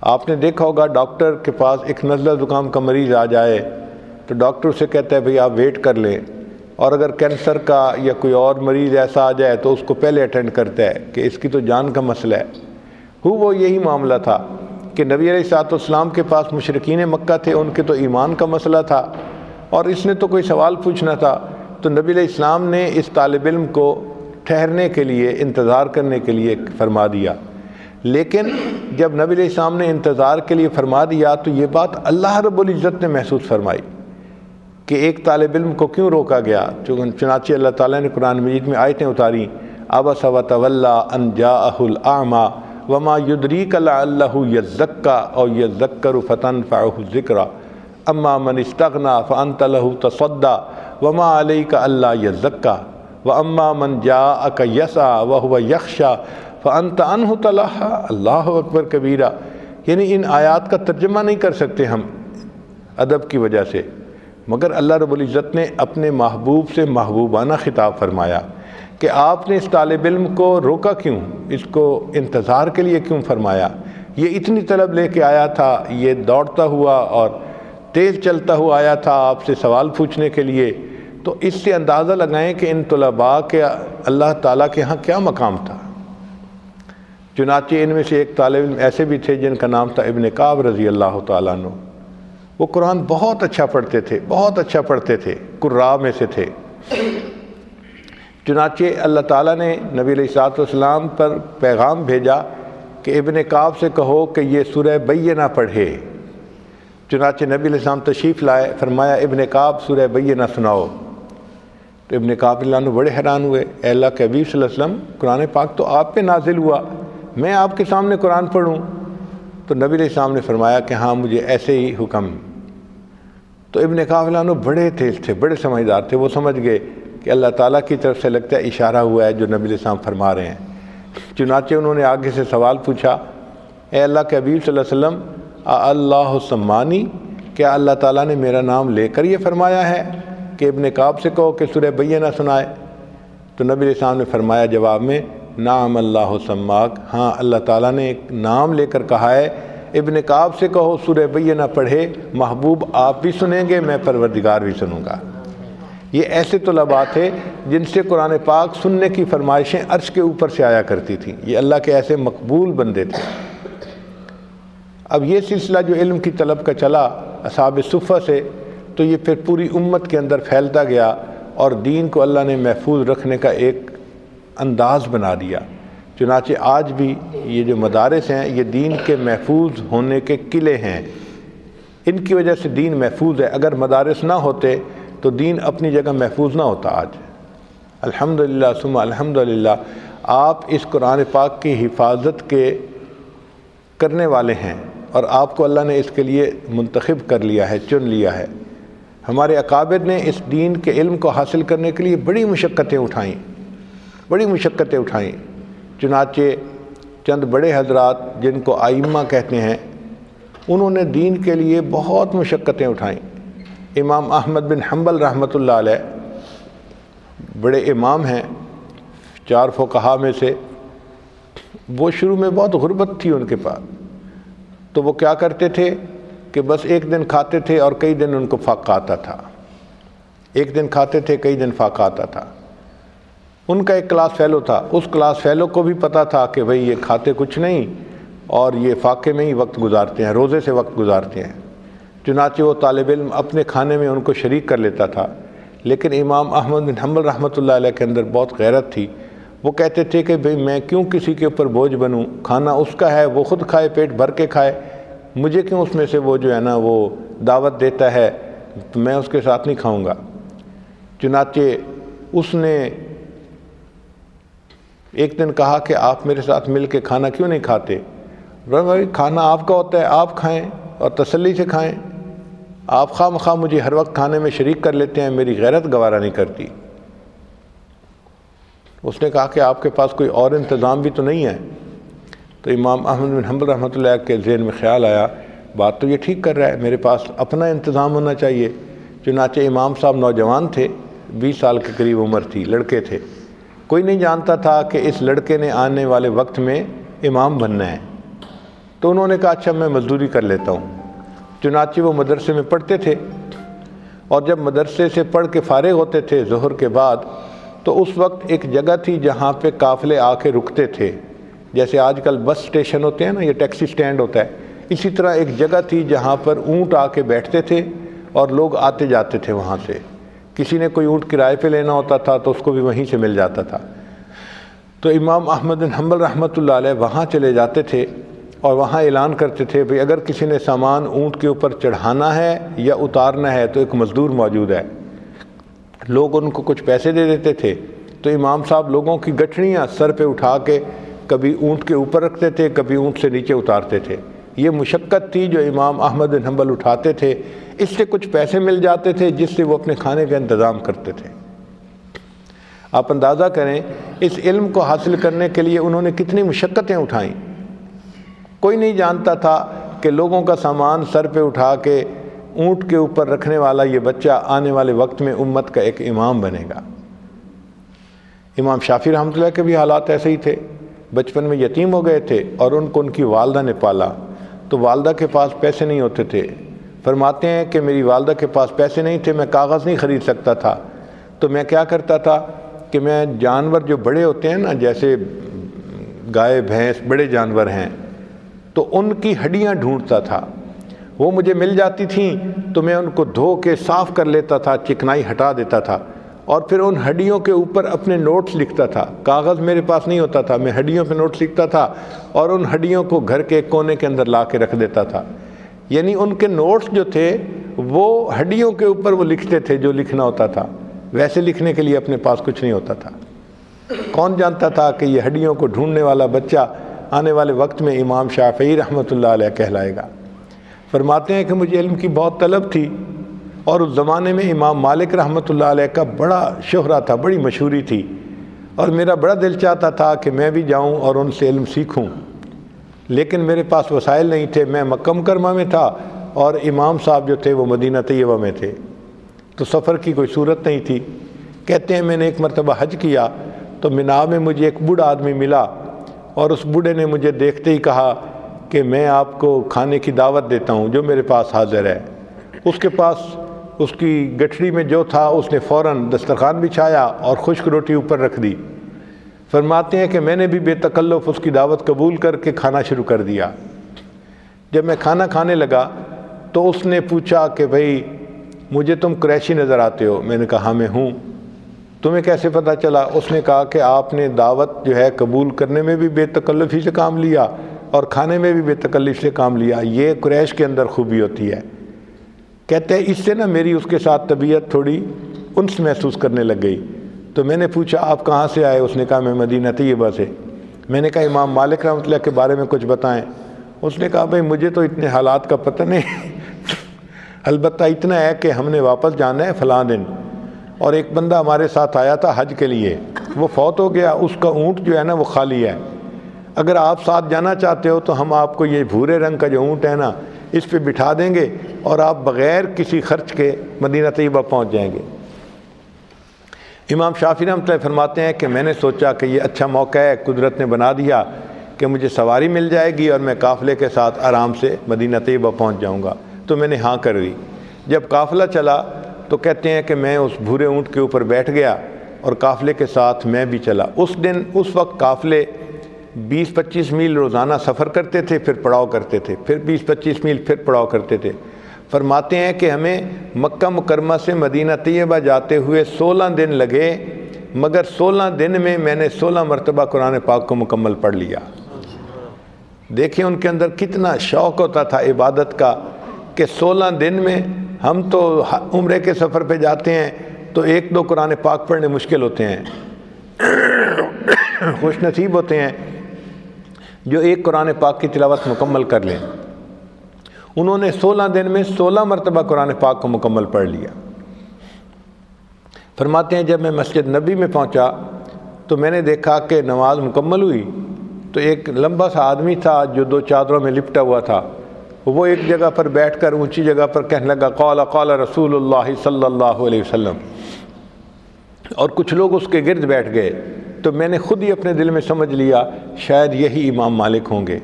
آپ نے دیکھا ہوگا ڈاکٹر کے پاس ایک نزلہ زکام کا مریض آ جائے تو ڈاکٹر اسے کہتا ہے، بھئی آپ ویٹ کر لیں۔ اور اگر کینسر کا یا کوئی اور مریض ایسا آ جائے تو اس کو پہلے اٹینڈ کرتا ہے کہ اس کی تو جان کا مسئلہ ہے۔ ہو، وہ یہی معاملہ تھا کہ نبی علیہ سات اسلام کے پاس مشرقین مکہ تھے، ان کے تو ایمان کا مسئلہ تھا۔ اور اس نے تو کوئی سوال پوچھنا تھا۔ تو نبی علیہ السلام نے اس طالب علم کو ٹھہرنے کے لیے، انتظار کرنے کے لیے فرما دیا۔ لیکن جب نبی علیہ السلام نے انتظار کے لیے فرما دیا تو یہ بات اللہ رب العزت نے محسوس فرمائی کہ ایک طالب علم کو کیوں روکا گیا؟ چنانچہ اللہ تعالیٰ نے قرآن مجید میں آیتیں اتاری ابا صو طول ان جا العامہ وما یدریک اللہ یزکا او یزکر فتن فاح ذکر اما من استغنا فانت له تصدى وما علیہ کا اللہ یزکا و اما من جا اک یسا وہ یکشا فنت انہ طلح اللہ اکبر کبیرہ۔ یعنی ان آیات کا ترجمہ نہیں کر سکتے ہم ادب کی وجہ سے۔ مگر اللہ رب العزت نے اپنے محبوب سے محبوبانہ خطاب فرمایا کہ آپ نے اس طالب علم کو روکا کیوں؟ اس کو انتظار کے لیے کیوں فرمایا؟ یہ اتنی طلب لے کے آیا تھا، یہ دوڑتا ہوا اور تیز چلتا ہوا آیا تھا آپ سے سوال پوچھنے کے لیے۔ تو اس سے اندازہ لگائیں کہ ان طلباء کے اللہ تعالیٰ کے ہاں کیا مقام تھا۔ چنانچہ ان میں سے ایک طالب علم ایسے بھی تھے جن کا نام تھا ابن کعب رضی اللہ تعالیٰ عنہ۔ وہ قرآن بہت اچھا پڑھتے تھے، بہت اچھا پڑھتے تھے قرآ میں سے تھے۔ چنانچہ اللہ تعالیٰ نے نبی علیہ السلاط والسلام پر پیغام بھیجا کہ ابن کعب سے کہو کہ یہ سورہ بینہ پڑھے۔ چنانچہ نبی علیہ السلام تشریف لائے، فرمایا ابن کعب سورہ بینہ سناؤ۔ تو ابن کعب اللہ عنہ بڑے حیران ہوئے، اے اللہ کے حبیب صلی اللہ علیہ وسلم، قرآن پاک تو آپ پہ نازل ہوا، میں آپ کے سامنے قرآن پڑھوں۔ تو نبی علیہ السلام نے فرمایا کہ ہاں مجھے ایسے ہی حکم۔ تو ابن کعب اللہ عنہ بڑے تیز تھے، بڑے سمجھدار تھے، وہ سمجھ گئے کہ اللہ تعالیٰ کی طرف سے لگتا ہے اشارہ ہوا ہے جو نبی علیہ السلام فرما رہے ہیں۔ چنانچہ انہوں نے آگے سے سوال پوچھا، اے اللہ کے حبیب صلی اللہ علیہ وسلم اللہ سمانی کیا اللہ تعالیٰ نے میرا نام لے کر یہ فرمایا ہے؟ کہ ابن کعب سے کہو کہ سورہ بینہ سنائے۔ تو نبی السلام نے فرمایا جواب میں نام اللہ سماک۔ ہاں اللہ تعالیٰ نے ایک نام لے کر کہا ہے، ابن کعب سے کہو سورہ بینہ پڑھے، محبوب آپ بھی سنیں گے، میں پروردگار بھی سنوں گا۔ یہ ایسے طلباء تھے جن سے قرآن پاک سننے کی فرمائشیں عرش کے اوپر سے آیا کرتی تھیں۔ یہ اللہ کے ایسے مقبول بندے تھے۔ اب یہ سلسلہ جو علم کی طلب کا چلا، اصحاب صفحہ سے تو یہ پھر پوری امت کے اندر پھیلتا گیا اور دین کو اللہ نے محفوظ رکھنے کا ایک انداز بنا دیا۔ چنانچہ آج بھی یہ جو مدارس ہیں، یہ دین کے محفوظ ہونے کے قلعے ہیں۔ ان کی وجہ سے دین محفوظ ہے۔ اگر مدارس نہ ہوتے تو دین اپنی جگہ محفوظ نہ ہوتا آج۔ الحمد للہ سما الحمد للہ آپ اس قرآن پاک کی حفاظت کے کرنے والے ہیں اور آپ کو اللہ نے اس کے لیے منتخب کر لیا ہے، چن لیا ہے۔ ہمارے اکابر نے اس دین کے علم کو حاصل کرنے کے لیے بڑی مشقتیں اٹھائیں، بڑی مشقتیں اٹھائیں۔ چنانچہ چند بڑے حضرات جن کو آئمہ کہتے ہیں، انہوں نے دین کے لیے بہت مشقتیں اٹھائیں۔ امام احمد بن حنبل رحمۃ اللہ علیہ بڑے امام ہیں، چار فقہا میں سے۔ وہ شروع میں بہت غربت تھی ان کے پاس۔ تو وہ کیا کرتے تھے؟ کہ بس ایک دن کھاتے تھے اور کئی دن ان کو فاقہ آتا تھا۔ ایک دن کھاتے تھے، کئی دن فاقہ آتا تھا۔ ان کا ایک کلاس فیلو تھا۔ اس کلاس فیلو کو بھی پتہ تھا کہ بھئی یہ کھاتے کچھ نہیں اور یہ فاقے میں ہی وقت گزارتے ہیں، روزے سے وقت گزارتے ہیں۔ چنانچہ وہ طالب علم اپنے کھانے میں ان کو شریک کر لیتا تھا۔ لیکن امام احمد بن حمل رحمۃ اللہ علیہ کے اندر بہت غیرت تھی۔ وہ کہتے تھے کہ بھئی میں کیوں کسی کے اوپر بوجھ بنوں؟ کھانا اس کا ہے، وہ خود کھائے، پیٹ بھر کے کھائے۔ مجھے کیوں اس میں سے وہ جو ہے نا وہ دعوت دیتا ہے تو میں اس کے ساتھ نہیں کھاؤں گا؟ چنانچہ اس نے ایک دن کہا کہ آپ میرے ساتھ مل کے کھانا کیوں نہیں کھاتے؟ بھائی کھانا آپ کا ہوتا ہے، آپ کھائیں اور تسلی سے کھائیں۔ آپ خواہ مخواہ مجھے ہر وقت کھانے میں شریک کر لیتے ہیں، میری غیرت گوارہ نہیں کرتی۔ اس نے کہا کہ آپ کے پاس کوئی اور انتظام بھی تو نہیں ہے؟ تو امام احمد بن حمد رحمۃ اللہ کے ذہن میں خیال آیا، بات تو یہ ٹھیک کر رہا ہے، میرے پاس اپنا انتظام ہونا چاہیے۔ چنانچہ امام صاحب نوجوان تھے، بیس سال کے قریب عمر تھی، لڑکے تھے۔ کوئی نہیں جانتا تھا کہ اس لڑکے نے آنے والے وقت میں امام بننا ہے۔ تو انہوں نے کہا اچھا میں مزدوری کر لیتا ہوں۔ چنانچہ وہ مدرسے میں پڑھتے تھے۔ اور جب مدرسے سے پڑھ کے فارغ ہوتے تھے ظہر کے بعد، تو اس وقت ایک جگہ تھی جہاں پہ قافلے آ کے رکتے تھے۔ جیسے آج کل بس اسٹیشن ہوتے ہیں نا، یہ ٹیکسی سٹینڈ ہوتا ہے۔ اسی طرح ایک جگہ تھی جہاں پر اونٹ آ کے بیٹھتے تھے اور لوگ آتے جاتے تھے وہاں سے۔ کسی نے کوئی اونٹ کرائے پہ لینا ہوتا تھا تو اس کو بھی وہیں سے مل جاتا تھا۔ تو امام احمد بن حنبل رحمۃ اللہ علیہ وہاں چلے جاتے تھے اور وہاں اعلان کرتے تھے بھئی اگر کسی نے سامان اونٹ کے اوپر چڑھانا ہے یا اتارنا ہے تو ایک مزدور موجود ہے۔ لوگ ان کو کچھ پیسے دے دیتے تھے۔ تو امام صاحب لوگوں کی گٹھڑیاں سر پہ اٹھا کے کبھی اونٹ کے اوپر رکھتے تھے، کبھی اونٹ سے نیچے اتارتے تھے۔ یہ مشقت تھی جو امام احمد بن حنبل اٹھاتے تھے۔ اس سے کچھ پیسے مل جاتے تھے جس سے وہ اپنے کھانے کا انتظام کرتے تھے۔ آپ اندازہ کریں، اس علم کو حاصل کرنے کے لیے انہوں نے کتنی مشقتیں اٹھائیں۔ کوئی نہیں جانتا تھا کہ لوگوں کا سامان سر پہ اٹھا کے اونٹ کے اوپر رکھنے والا یہ بچہ آنے والے وقت میں امت کا ایک امام بنے گا۔ امام شافی رحمۃ اللہ کے بھی حالات ایسے ہی تھے۔ بچپن میں یتیم ہو گئے تھے اور ان کو ان کی والدہ نے پالا، تو والدہ کے پاس پیسے نہیں ہوتے تھے۔ فرماتے ہیں کہ میری والدہ کے پاس پیسے نہیں تھے، میں کاغذ نہیں خرید سکتا تھا۔ تو میں کیا کرتا تھا کہ میں جانور جو بڑے ہوتے ہیں نا، جیسے گائے، بھینس، بڑے جانور ہیں، تو ان کی ہڈیاں ڈھونڈتا تھا۔ وہ مجھے مل جاتی تھیں، تو میں ان کو دھو کے صاف کر لیتا تھا، چکنائی ہٹا دیتا تھا۔ اور پھر ان ہڈیوں کے اوپر اپنے نوٹس لکھتا تھا۔ کاغذ میرے پاس نہیں ہوتا تھا، میں ہڈیوں پہ نوٹس لکھتا تھا اور ان ہڈیوں کو گھر کے کونے کے اندر لا کے رکھ دیتا تھا۔ یعنی ان کے نوٹس جو تھے، وہ ہڈیوں کے اوپر وہ لکھتے تھے جو لکھنا ہوتا تھا۔ ویسے لکھنے کے لیے اپنے پاس کچھ نہیں ہوتا تھا۔ کون جانتا تھا کہ یہ ہڈیوں کو ڈھونڈنے والا بچہ آنے والے وقت میں امام شافعی رحمۃ اللہ علیہ کہلائے گا؟ فرماتے ہیں کہ مجھے علم کی بہت طلب تھی۔ اور اس زمانے میں امام مالک رحمۃ اللہ علیہ کا بڑا شہرہ تھا، بڑی مشہوری تھی۔ اور میرا بڑا دل چاہتا تھا کہ میں بھی جاؤں اور ان سے علم سیکھوں۔ لیکن میرے پاس وسائل نہیں تھے، میں مکہ مکرمہ میں تھا اور امام صاحب جو تھے وہ مدینہ طیبہ میں تھے۔ تو سفر کی کوئی صورت نہیں تھی۔ کہتے ہیں میں نے ایک مرتبہ حج کیا، تو منا میں مجھے ایک بوڑھا آدمی ملا اور اس بوڑھے نے مجھے دیکھتے ہی کہا کہ میں آپ کو کھانے کی دعوت دیتا ہوں جو میرے پاس حاضر ہے۔ اس کے پاس اس کی گٹھڑی میں جو تھا اس نے فوراً دسترخوان بچھایا اور خشک روٹی اوپر رکھ دی۔ فرماتے ہیں کہ میں نے بھی بے تکلف اس کی دعوت قبول کر کے کھانا شروع کر دیا۔ جب میں کھانا کھانے لگا تو اس نے پوچھا کہ بھائی، مجھے تم قریشی نظر آتے ہو؟ میں نے کہا ہاں، میں ہوں۔ تمہیں کیسے پتہ چلا؟ اس نے کہا کہ آپ نے دعوت جو ہے قبول کرنے میں بھی بے تکلفی سے کام لیا اور کھانے میں بھی بے تکلف سے کام لیا۔ یہ قریش کے اندر خوبی ہوتی ہے۔ کہتے ہیں، اس سے نا میری اس کے ساتھ طبیعت تھوڑی انس محسوس کرنے لگ گئی۔ تو میں نے پوچھا، آپ کہاں سے آئے؟ اس نے کہا، میں مدینہ طیبہ سے۔ میں نے کہا، امام مالک رحمۃ اللہ کے بارے میں کچھ بتائیں۔ اس نے کہا، بھائی، مجھے تو اتنے حالات کا پتہ نہیں۔ <laughs> البتہ اتنا ہے کہ ہم نے واپس جانا ہے فلاں دن۔ اور ایک بندہ ہمارے ساتھ آیا تھا حج کے لیے۔ وہ فوت ہو گیا۔ اس کا اونٹ جو ہے نا، وہ خالی ہے۔ اگر آپ ساتھ جانا چاہتے ہو تو ہم آپ کو یہ بھورے رنگ کا جو اونٹ ہے نا اس پہ بٹھا دیں گے اور آپ بغیر کسی خرچ کے مدینہ طیبہ پہنچ جائیں گے۔ امام شافی رحمۃ اللہ فرماتے ہیں کہ میں نے سوچا کہ یہ اچھا موقع ہے، قدرت نے بنا دیا کہ مجھے سواری مل جائے گی اور میں قافلے کے ساتھ آرام سے مدینہ طیبہ پہنچ جاؤں گا۔ تو میں نے ہاں کر دی۔ جب قافلہ چلا تو کہتے ہیں کہ میں اس بھورے اونٹ کے اوپر بیٹھ گیا اور قافلے کے ساتھ میں بھی چلا۔ اس دن، اس وقت قافلے بیس پچیس میل روزانہ سفر کرتے تھے، پھر پڑاؤ کرتے تھے۔ پھر بیس پچیس میل، پھر پڑاؤ کرتے تھے۔ فرماتے ہیں کہ ہمیں مکہ مکرمہ سے مدینہ طیبہ جاتے ہوئے سولہ دن لگے، مگر سولہ دن میں میں نے سولہ مرتبہ قرآن پاک کو مکمل پڑھ لیا۔ دیکھیں ان کے اندر کتنا شوق ہوتا تھا عبادت کا کہ سولہ دن میں ہم تو عمرے کے سفر پہ جاتے ہیں تو ایک دو قرآن پاک پڑھنے مشکل ہوتے ہیں، خوش نصیب ہوتے ہیں۔ جو ایک قرآن پاک کی تلاوت مکمل کر لیں انہوں نے سولہ دن میں سولہ مرتبہ قرآن پاک کو مکمل پڑھ لیا۔ فرماتے ہیں، جب میں مسجد نبی میں پہنچا تو میں نے دیکھا کہ نماز مکمل ہوئی۔ تو ایک لمبا سا آدمی تھا جو دو چادروں میں لپٹا ہوا تھا۔ وہ ایک جگہ پر بیٹھ کر اونچی جگہ پر کہنے لگا، قال قال رسول اللہ صلی اللہ علیہ وسلم۔ اور کچھ لوگ اس کے گرد بیٹھ گئے۔ تو میں نے خود ہی اپنے دل میں سمجھ لیا شاید یہی امام مالک ہوں گے۔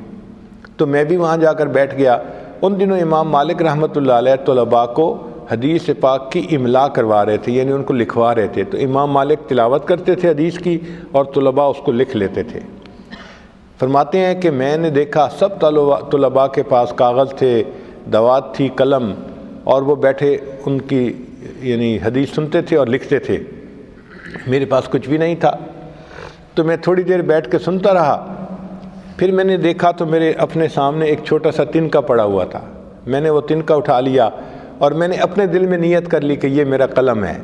تو میں بھی وہاں جا کر بیٹھ گیا۔ ان دنوں امام مالک رحمۃ اللہ علیہ طلباء کو حدیث پاک کی املا کروا رہے تھے یعنی ان کو لکھوا رہے تھے۔ تو امام مالک تلاوت کرتے تھے حدیث کی اور طلباء اس کو لکھ لیتے تھے۔ فرماتے ہیں کہ میں نے دیکھا سب طلباء کے پاس کاغذ تھے دوات تھی، قلم، اور وہ بیٹھے ان کی یعنی حدیث سنتے تھے اور لکھتے تھے۔ میرے پاس کچھ بھی نہیں تھا۔ تو میں تھوڑی دیر بیٹھ کے سنتا رہا۔ پھر میں نے دیکھا تو میرے اپنے سامنے ایک چھوٹا سا تنکا پڑا ہوا تھا۔ میں نے وہ تنکا اٹھا لیا اور میں نے اپنے دل میں نیت کر لی کہ یہ میرا قلم ہے۔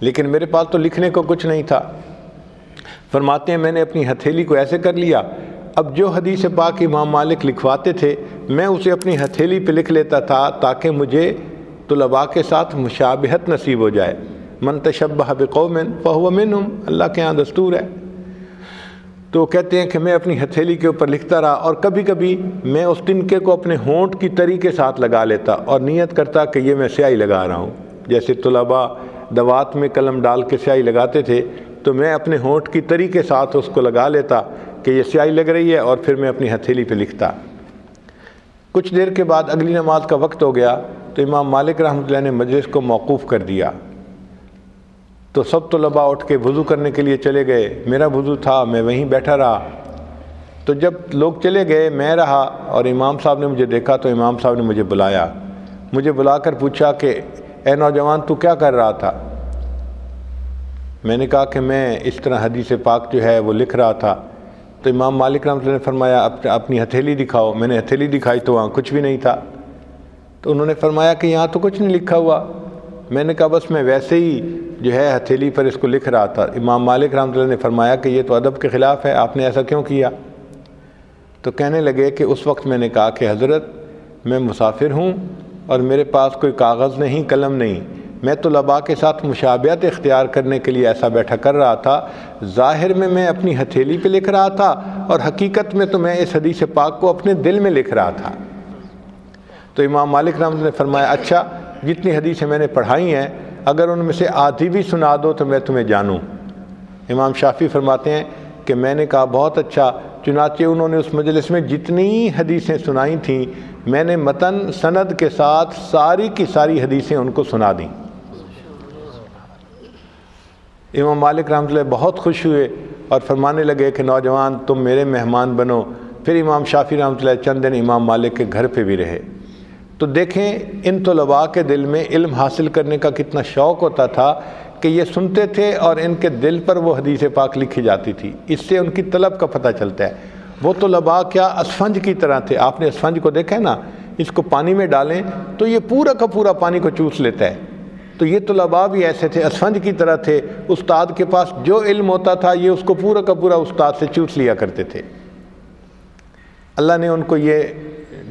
لیکن میرے پاس تو لکھنے کو کچھ نہیں تھا۔ فرماتے ہیں میں نے اپنی ہتھیلی کو ایسے کر لیا۔ اب جو حدیث پاک امام مالک لکھواتے تھے، میں اسے اپنی ہتھیلی پہ لکھ لیتا تھا تاکہ مجھے طلباء کے ساتھ مشابہت نصیب ہو جائے۔ من تشبہ بقوم فہو منہم، اللہ کے ہاں دستور ہے۔ تو کہتے ہیں کہ میں اپنی ہتھیلی کے اوپر لکھتا رہا اور کبھی کبھی میں اس تنکے کو اپنے ہونٹ کی تری کے ساتھ لگا لیتا اور نیت کرتا کہ یہ میں سیاہی لگا رہا ہوں۔ جیسے طلباء دوات میں قلم ڈال کے سیاہی لگاتے تھے، تو میں اپنے ہونٹ کی تری کے ساتھ اس کو لگا لیتا کہ یہ سیاہی لگ رہی ہے اور پھر میں اپنی ہتھیلی پہ لکھتا۔ کچھ دیر کے بعد اگلی نماز کا وقت ہو گیا تو امام مالک رحمۃ اللہ نے مجلس کو موقوف کر دیا۔ تو سب طلباء اٹھ کے وضو کرنے کے لیے چلے گئے۔ میرا وضو تھا، میں وہیں بیٹھا رہا۔ تو جب لوگ چلے گئے، میں رہا اور امام صاحب نے مجھے دیکھا تو امام صاحب نے مجھے بلایا۔ مجھے بلا کر پوچھا کہ، اے نوجوان، تو کیا کر رہا تھا؟ میں نے کہا کہ، میں اس طرح حدیث پاک جو ہے وہ لکھ رہا تھا۔ تو امام مالک رحمۃ اللہ نے فرمایا اپنی ہتھیلی دکھاؤ۔ میں نے ہتھیلی دکھائی تو وہاں کچھ بھی نہیں تھا۔ تو انہوں نے فرمایا کہ یہاں تو کچھ نہیں لکھا ہوا۔ میں نے کہا بس میں ویسے ہی جو ہے ہتھیلی پر اس کو لکھ رہا تھا۔ امام مالک رحمۃ اللہ نے فرمایا کہ یہ تو ادب کے خلاف ہے، آپ نے ایسا کیوں کیا؟ تو کہنے لگے کہ اس وقت میں نے کہا کہ حضرت، میں مسافر ہوں اور میرے پاس کوئی کاغذ نہیں، قلم نہیں۔ میں تو لبا کے ساتھ مشابہت اختیار کرنے کے لیے ایسا بیٹھا کر رہا تھا۔ ظاہر میں میں اپنی ہتھیلی پہ لکھ رہا تھا اور حقیقت میں تو میں اس حدیث پاک کو اپنے دل میں لکھ رہا تھا۔ تو امام مالک رحمۃ نے فرمایا اچھا جتنی حدیثیں میں نے پڑھائی ہیں، اگر ان میں سے آدھی بھی سنا دو تو میں تمہیں جانوں۔ امام شافی فرماتے ہیں کہ میں نے کہا بہت اچھا چنانچہ انہوں نے اس مجلس میں جتنی حدیثیں سنائی تھیں، میں نے متن سند کے ساتھ ساری کی ساری حدیثیں ان کو سنا دیں۔ امام مالک رحمۃ اللہ بہت خوش ہوئے اور فرمانے لگے کہ نوجوان تم میرے مہمان بنو۔ پھر امام شافی رحمۃ اللہ چند دن امام مالک کے گھر پہ بھی رہے۔ تو دیکھیں ان طلباء کے دل میں علم حاصل کرنے کا کتنا شوق ہوتا تھا کہ یہ سنتے تھے اور ان کے دل پر وہ حدیث پاک لکھی جاتی تھی۔ اس سے ان کی طلب کا پتہ چلتا ہے۔ وہ تو لبا کیا اسفنج کی طرح تھے۔ آپ نے اسفنج کو دیکھا ہے نا؟ اس کو پانی میں ڈالیں تو یہ پورا کا پورا پانی کو چوس لیتا ہے۔ تو یہ طلباء بھی ایسے تھے، اسفنج کی طرح تھے۔ استاد کے پاس جو علم ہوتا تھا، یہ اس کو پورا کا پورا استاد سے چوس لیا کرتے تھے۔ اللہ نے ان کو یہ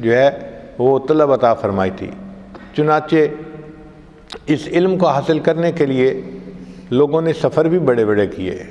جو ہے وہ طلب عطا فرمائی تھی۔ چنانچہ اس علم کو حاصل کرنے کے لیے لوگوں نے سفر بھی بڑے بڑے کیے۔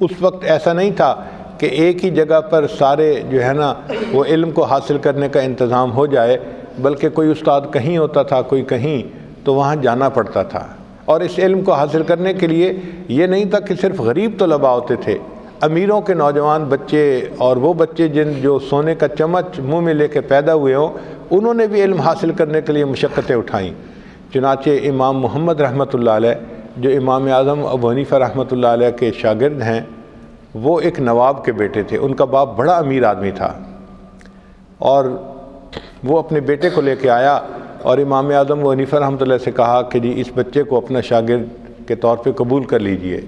اس وقت ایسا نہیں تھا کہ ایک ہی جگہ پر سارے جو ہے نا وہ علم کو حاصل کرنے کا انتظام ہو جائے، بلکہ کوئی استاد کہیں ہوتا تھا، کوئی کہیں، تو وہاں جانا پڑتا تھا۔ اور اس علم کو حاصل کرنے کے لیے یہ نہیں تھا کہ صرف غریب طلباء ہوتے تھے، امیروں کے نوجوان بچے اور وہ بچے جن جو سونے کا چمچ منہ میں لے کے پیدا ہوئے ہوں انہوں نے بھی علم حاصل کرنے کے لیے مشقتیں اٹھائیں۔ چنانچہ امام محمد رحمۃ اللہ علیہ، جو امام اعظم ابو حنیفہ رحمۃ اللہ علیہ کے شاگرد ہیں، وہ ایک نواب کے بیٹے تھے۔ ان کا باپ بڑا امیر آدمی تھا۔ اور وہ اپنے بیٹے کو لے کے آیا اور امام اعظم و حنیفہ رحمۃ اللہ سے کہا کہ جی اس بچے کو اپنا شاگرد کے طور پہ قبول کر لیجیے۔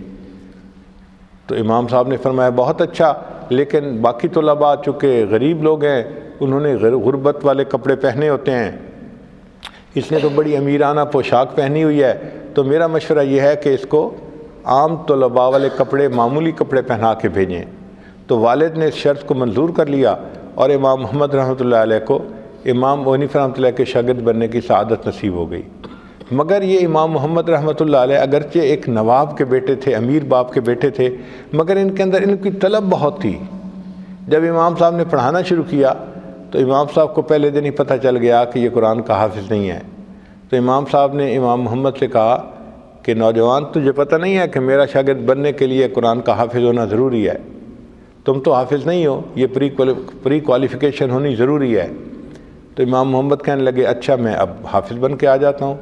تو امام صاحب نے فرمایا، بہت اچھا لیکن باقی طلباء چونکہ غریب لوگ ہیں انہوں نے غربت والے کپڑے پہنے ہوتے ہیں۔ اس نے تو بڑی امیرانہ پوشاک پہنی ہوئی ہے۔ تو میرا مشورہ یہ ہے کہ اس کو عام طلباء والے کپڑے، معمولی کپڑے پہنا کے بھیجیں۔ تو والد نے اس شرط کو منظور کر لیا اور امام محمد رحمۃ اللہ علیہ کو امام ونیف رحمۃ اللہ کے شاگرد بننے کی سعادت نصیب ہو گئی۔ مگر یہ امام محمد رحمۃ اللہ علیہ اگرچہ ایک نواب کے بیٹے تھے، امیر باپ کے بیٹے تھے، مگر ان کے اندر ان کی طلب بہت تھی۔ جب امام صاحب نے پڑھانا شروع کیا تو امام صاحب کو پہلے دن ہی پتہ چل گیا کہ یہ قرآن کا حافظ نہیں ہے۔ تو امام صاحب نے امام محمد سے کہا کہ نوجوان، تجھے پتہ نہیں ہے کہ میرا شاگرد بننے کے لیے قرآن کا حافظ ہونا ضروری ہے۔ تم تو حافظ نہیں ہو، یہ پری پری کوالیفیکیشن ہونی ضروری ہے۔ تو امام محمد کہنے لگے اچھا میں اب حافظ بن کے آ جاتا ہوں۔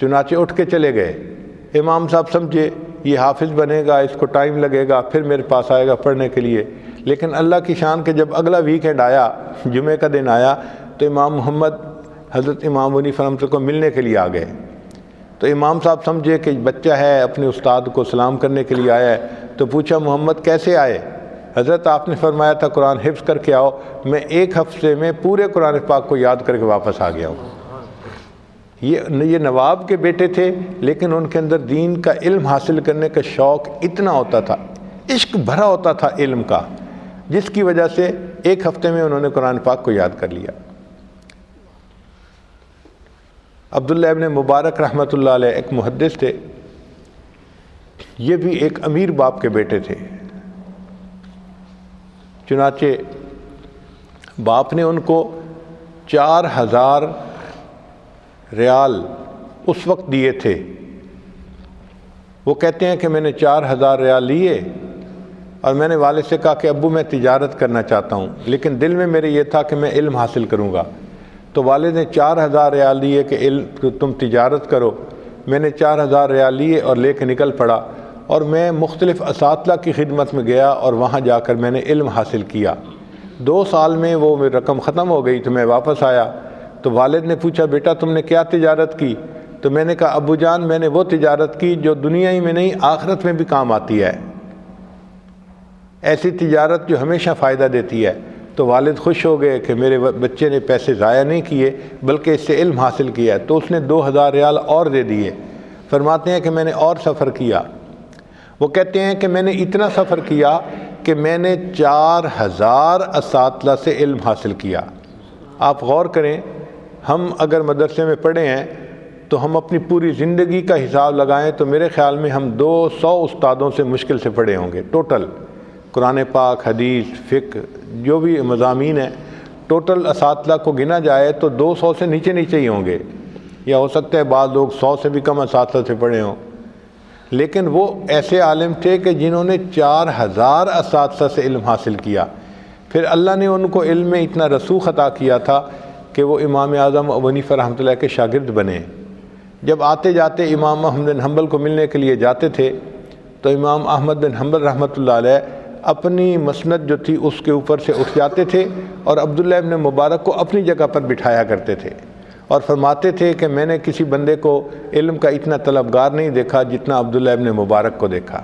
چنانچہ اٹھ کے چلے گئے۔ امام صاحب سمجھے، یہ حافظ بنے گا، اس کو ٹائم لگے گا، پھر میرے پاس آئے گا پڑھنے کے لیے۔ لیکن اللہ کی شان کے جب اگلا ویکینڈ آیا، جمعہ کا دن آیا، تو امام محمد حضرت امام ونی فرمت کو ملنے کے لیے آ گئے۔ تو امام صاحب سمجھے کہ بچہ ہے، اپنے استاد کو سلام کرنے کے لیے آیا ہے۔ تو پوچھا، محمد کیسے آئے؟ حضرت آپ نے فرمایا تھا، قرآن حفظ کر کے آؤ، میں ایک ہفتے میں پورے قرآن پاک کو یاد کر کے واپس آ گیا ہوں۔ یہ یہ نواب کے بیٹے تھے، لیکن ان کے اندر دین کا علم حاصل کرنے کا شوق اتنا ہوتا تھا، عشق بھرا ہوتا تھا علم کا۔ جس کی وجہ سے ایک ہفتے میں انہوں نے قرآن پاک کو یاد کر لیا۔ عبداللہ ابن مبارک رحمۃ اللہ علیہ ایک محدث تھے۔ یہ بھی ایک امیر باپ کے بیٹے تھے۔ چنانچہ باپ نے ان کو چار ہزار ریال اس وقت دیے تھے۔ وہ کہتے ہیں کہ میں نے چار ہزار ریال لیے۔ اور میں نے والد سے کہا کہ ابو میں تجارت کرنا چاہتا ہوں، لیکن دل میں میرے یہ تھا کہ میں علم حاصل کروں گا۔ تو والد نے چار ہزار ریال لیے کہ علم تم تجارت کرو۔ میں نے چار ہزار ریال لیے اور لے کے نکل پڑا۔ اور میں مختلف اساتذہ کی خدمت میں گیا اور وہاں جا کر میں نے علم حاصل کیا۔ دو سال میں وہ رقم ختم ہو گئی تو میں واپس آیا۔ تو والد نے پوچھا، بیٹا، تم نے کیا تجارت کی؟ تو میں نے کہا، ابو جان، میں نے وہ تجارت کی جو دنیا ہی میں نہیں، آخرت میں بھی کام آتی ہے۔ ایسی تجارت جو ہمیشہ فائدہ دیتی ہے۔ تو والد خوش ہو گئے کہ میرے بچے نے پیسے ضائع نہیں کیے، بلکہ اس سے علم حاصل کیا۔ تو اس نے دو ہزار ریال اور دے دیے۔ فرماتے ہیں کہ میں نے اور سفر کیا۔ وہ کہتے ہیں کہ میں نے اتنا سفر کیا کہ میں نے چار ہزار اساتذہ سے علم حاصل کیا۔ آپ غور کریں، ہم اگر مدرسے میں پڑھے ہیں تو ہم اپنی پوری زندگی کا حساب لگائیں تو میرے خیال میں ہم دو سو استادوں سے مشکل سے پڑھے ہوں گے۔ ٹوٹل قرآن پاک، حدیث، فقہ، جو بھی مضامین ہیں، ٹوٹل اساتذہ کو گنا جائے تو دو سو سے نیچے نیچے ہی ہوں گے۔ یا ہو سکتا ہے بعض لوگ سو سے بھی کم اساتذہ سے پڑھے ہوں۔ لیکن وہ ایسے عالم تھے کہ جنہوں نے چار ہزار اساتذہ سے علم حاصل کیا۔ پھر اللہ نے ان کو علم میں اتنا رسوخ عطا کیا تھا کہ وہ امام اعظم ونیف رحمۃ اللہ کے شاگرد بنے۔ جب آتے جاتے امام احمد بن حنبل کو ملنے کے لیے جاتے تھے، تو امام احمد بن حنبل رحمۃ اللہ علیہ اپنی مسند جو تھی اس کے اوپر سے اٹھ جاتے تھے اور عبداللہ ابن مبارک کو اپنی جگہ پر بٹھایا کرتے تھے اور فرماتے تھے کہ میں نے کسی بندے کو علم کا اتنا طلبگار نہیں دیکھا جتنا عبداللہ ابن مبارک کو دیکھا۔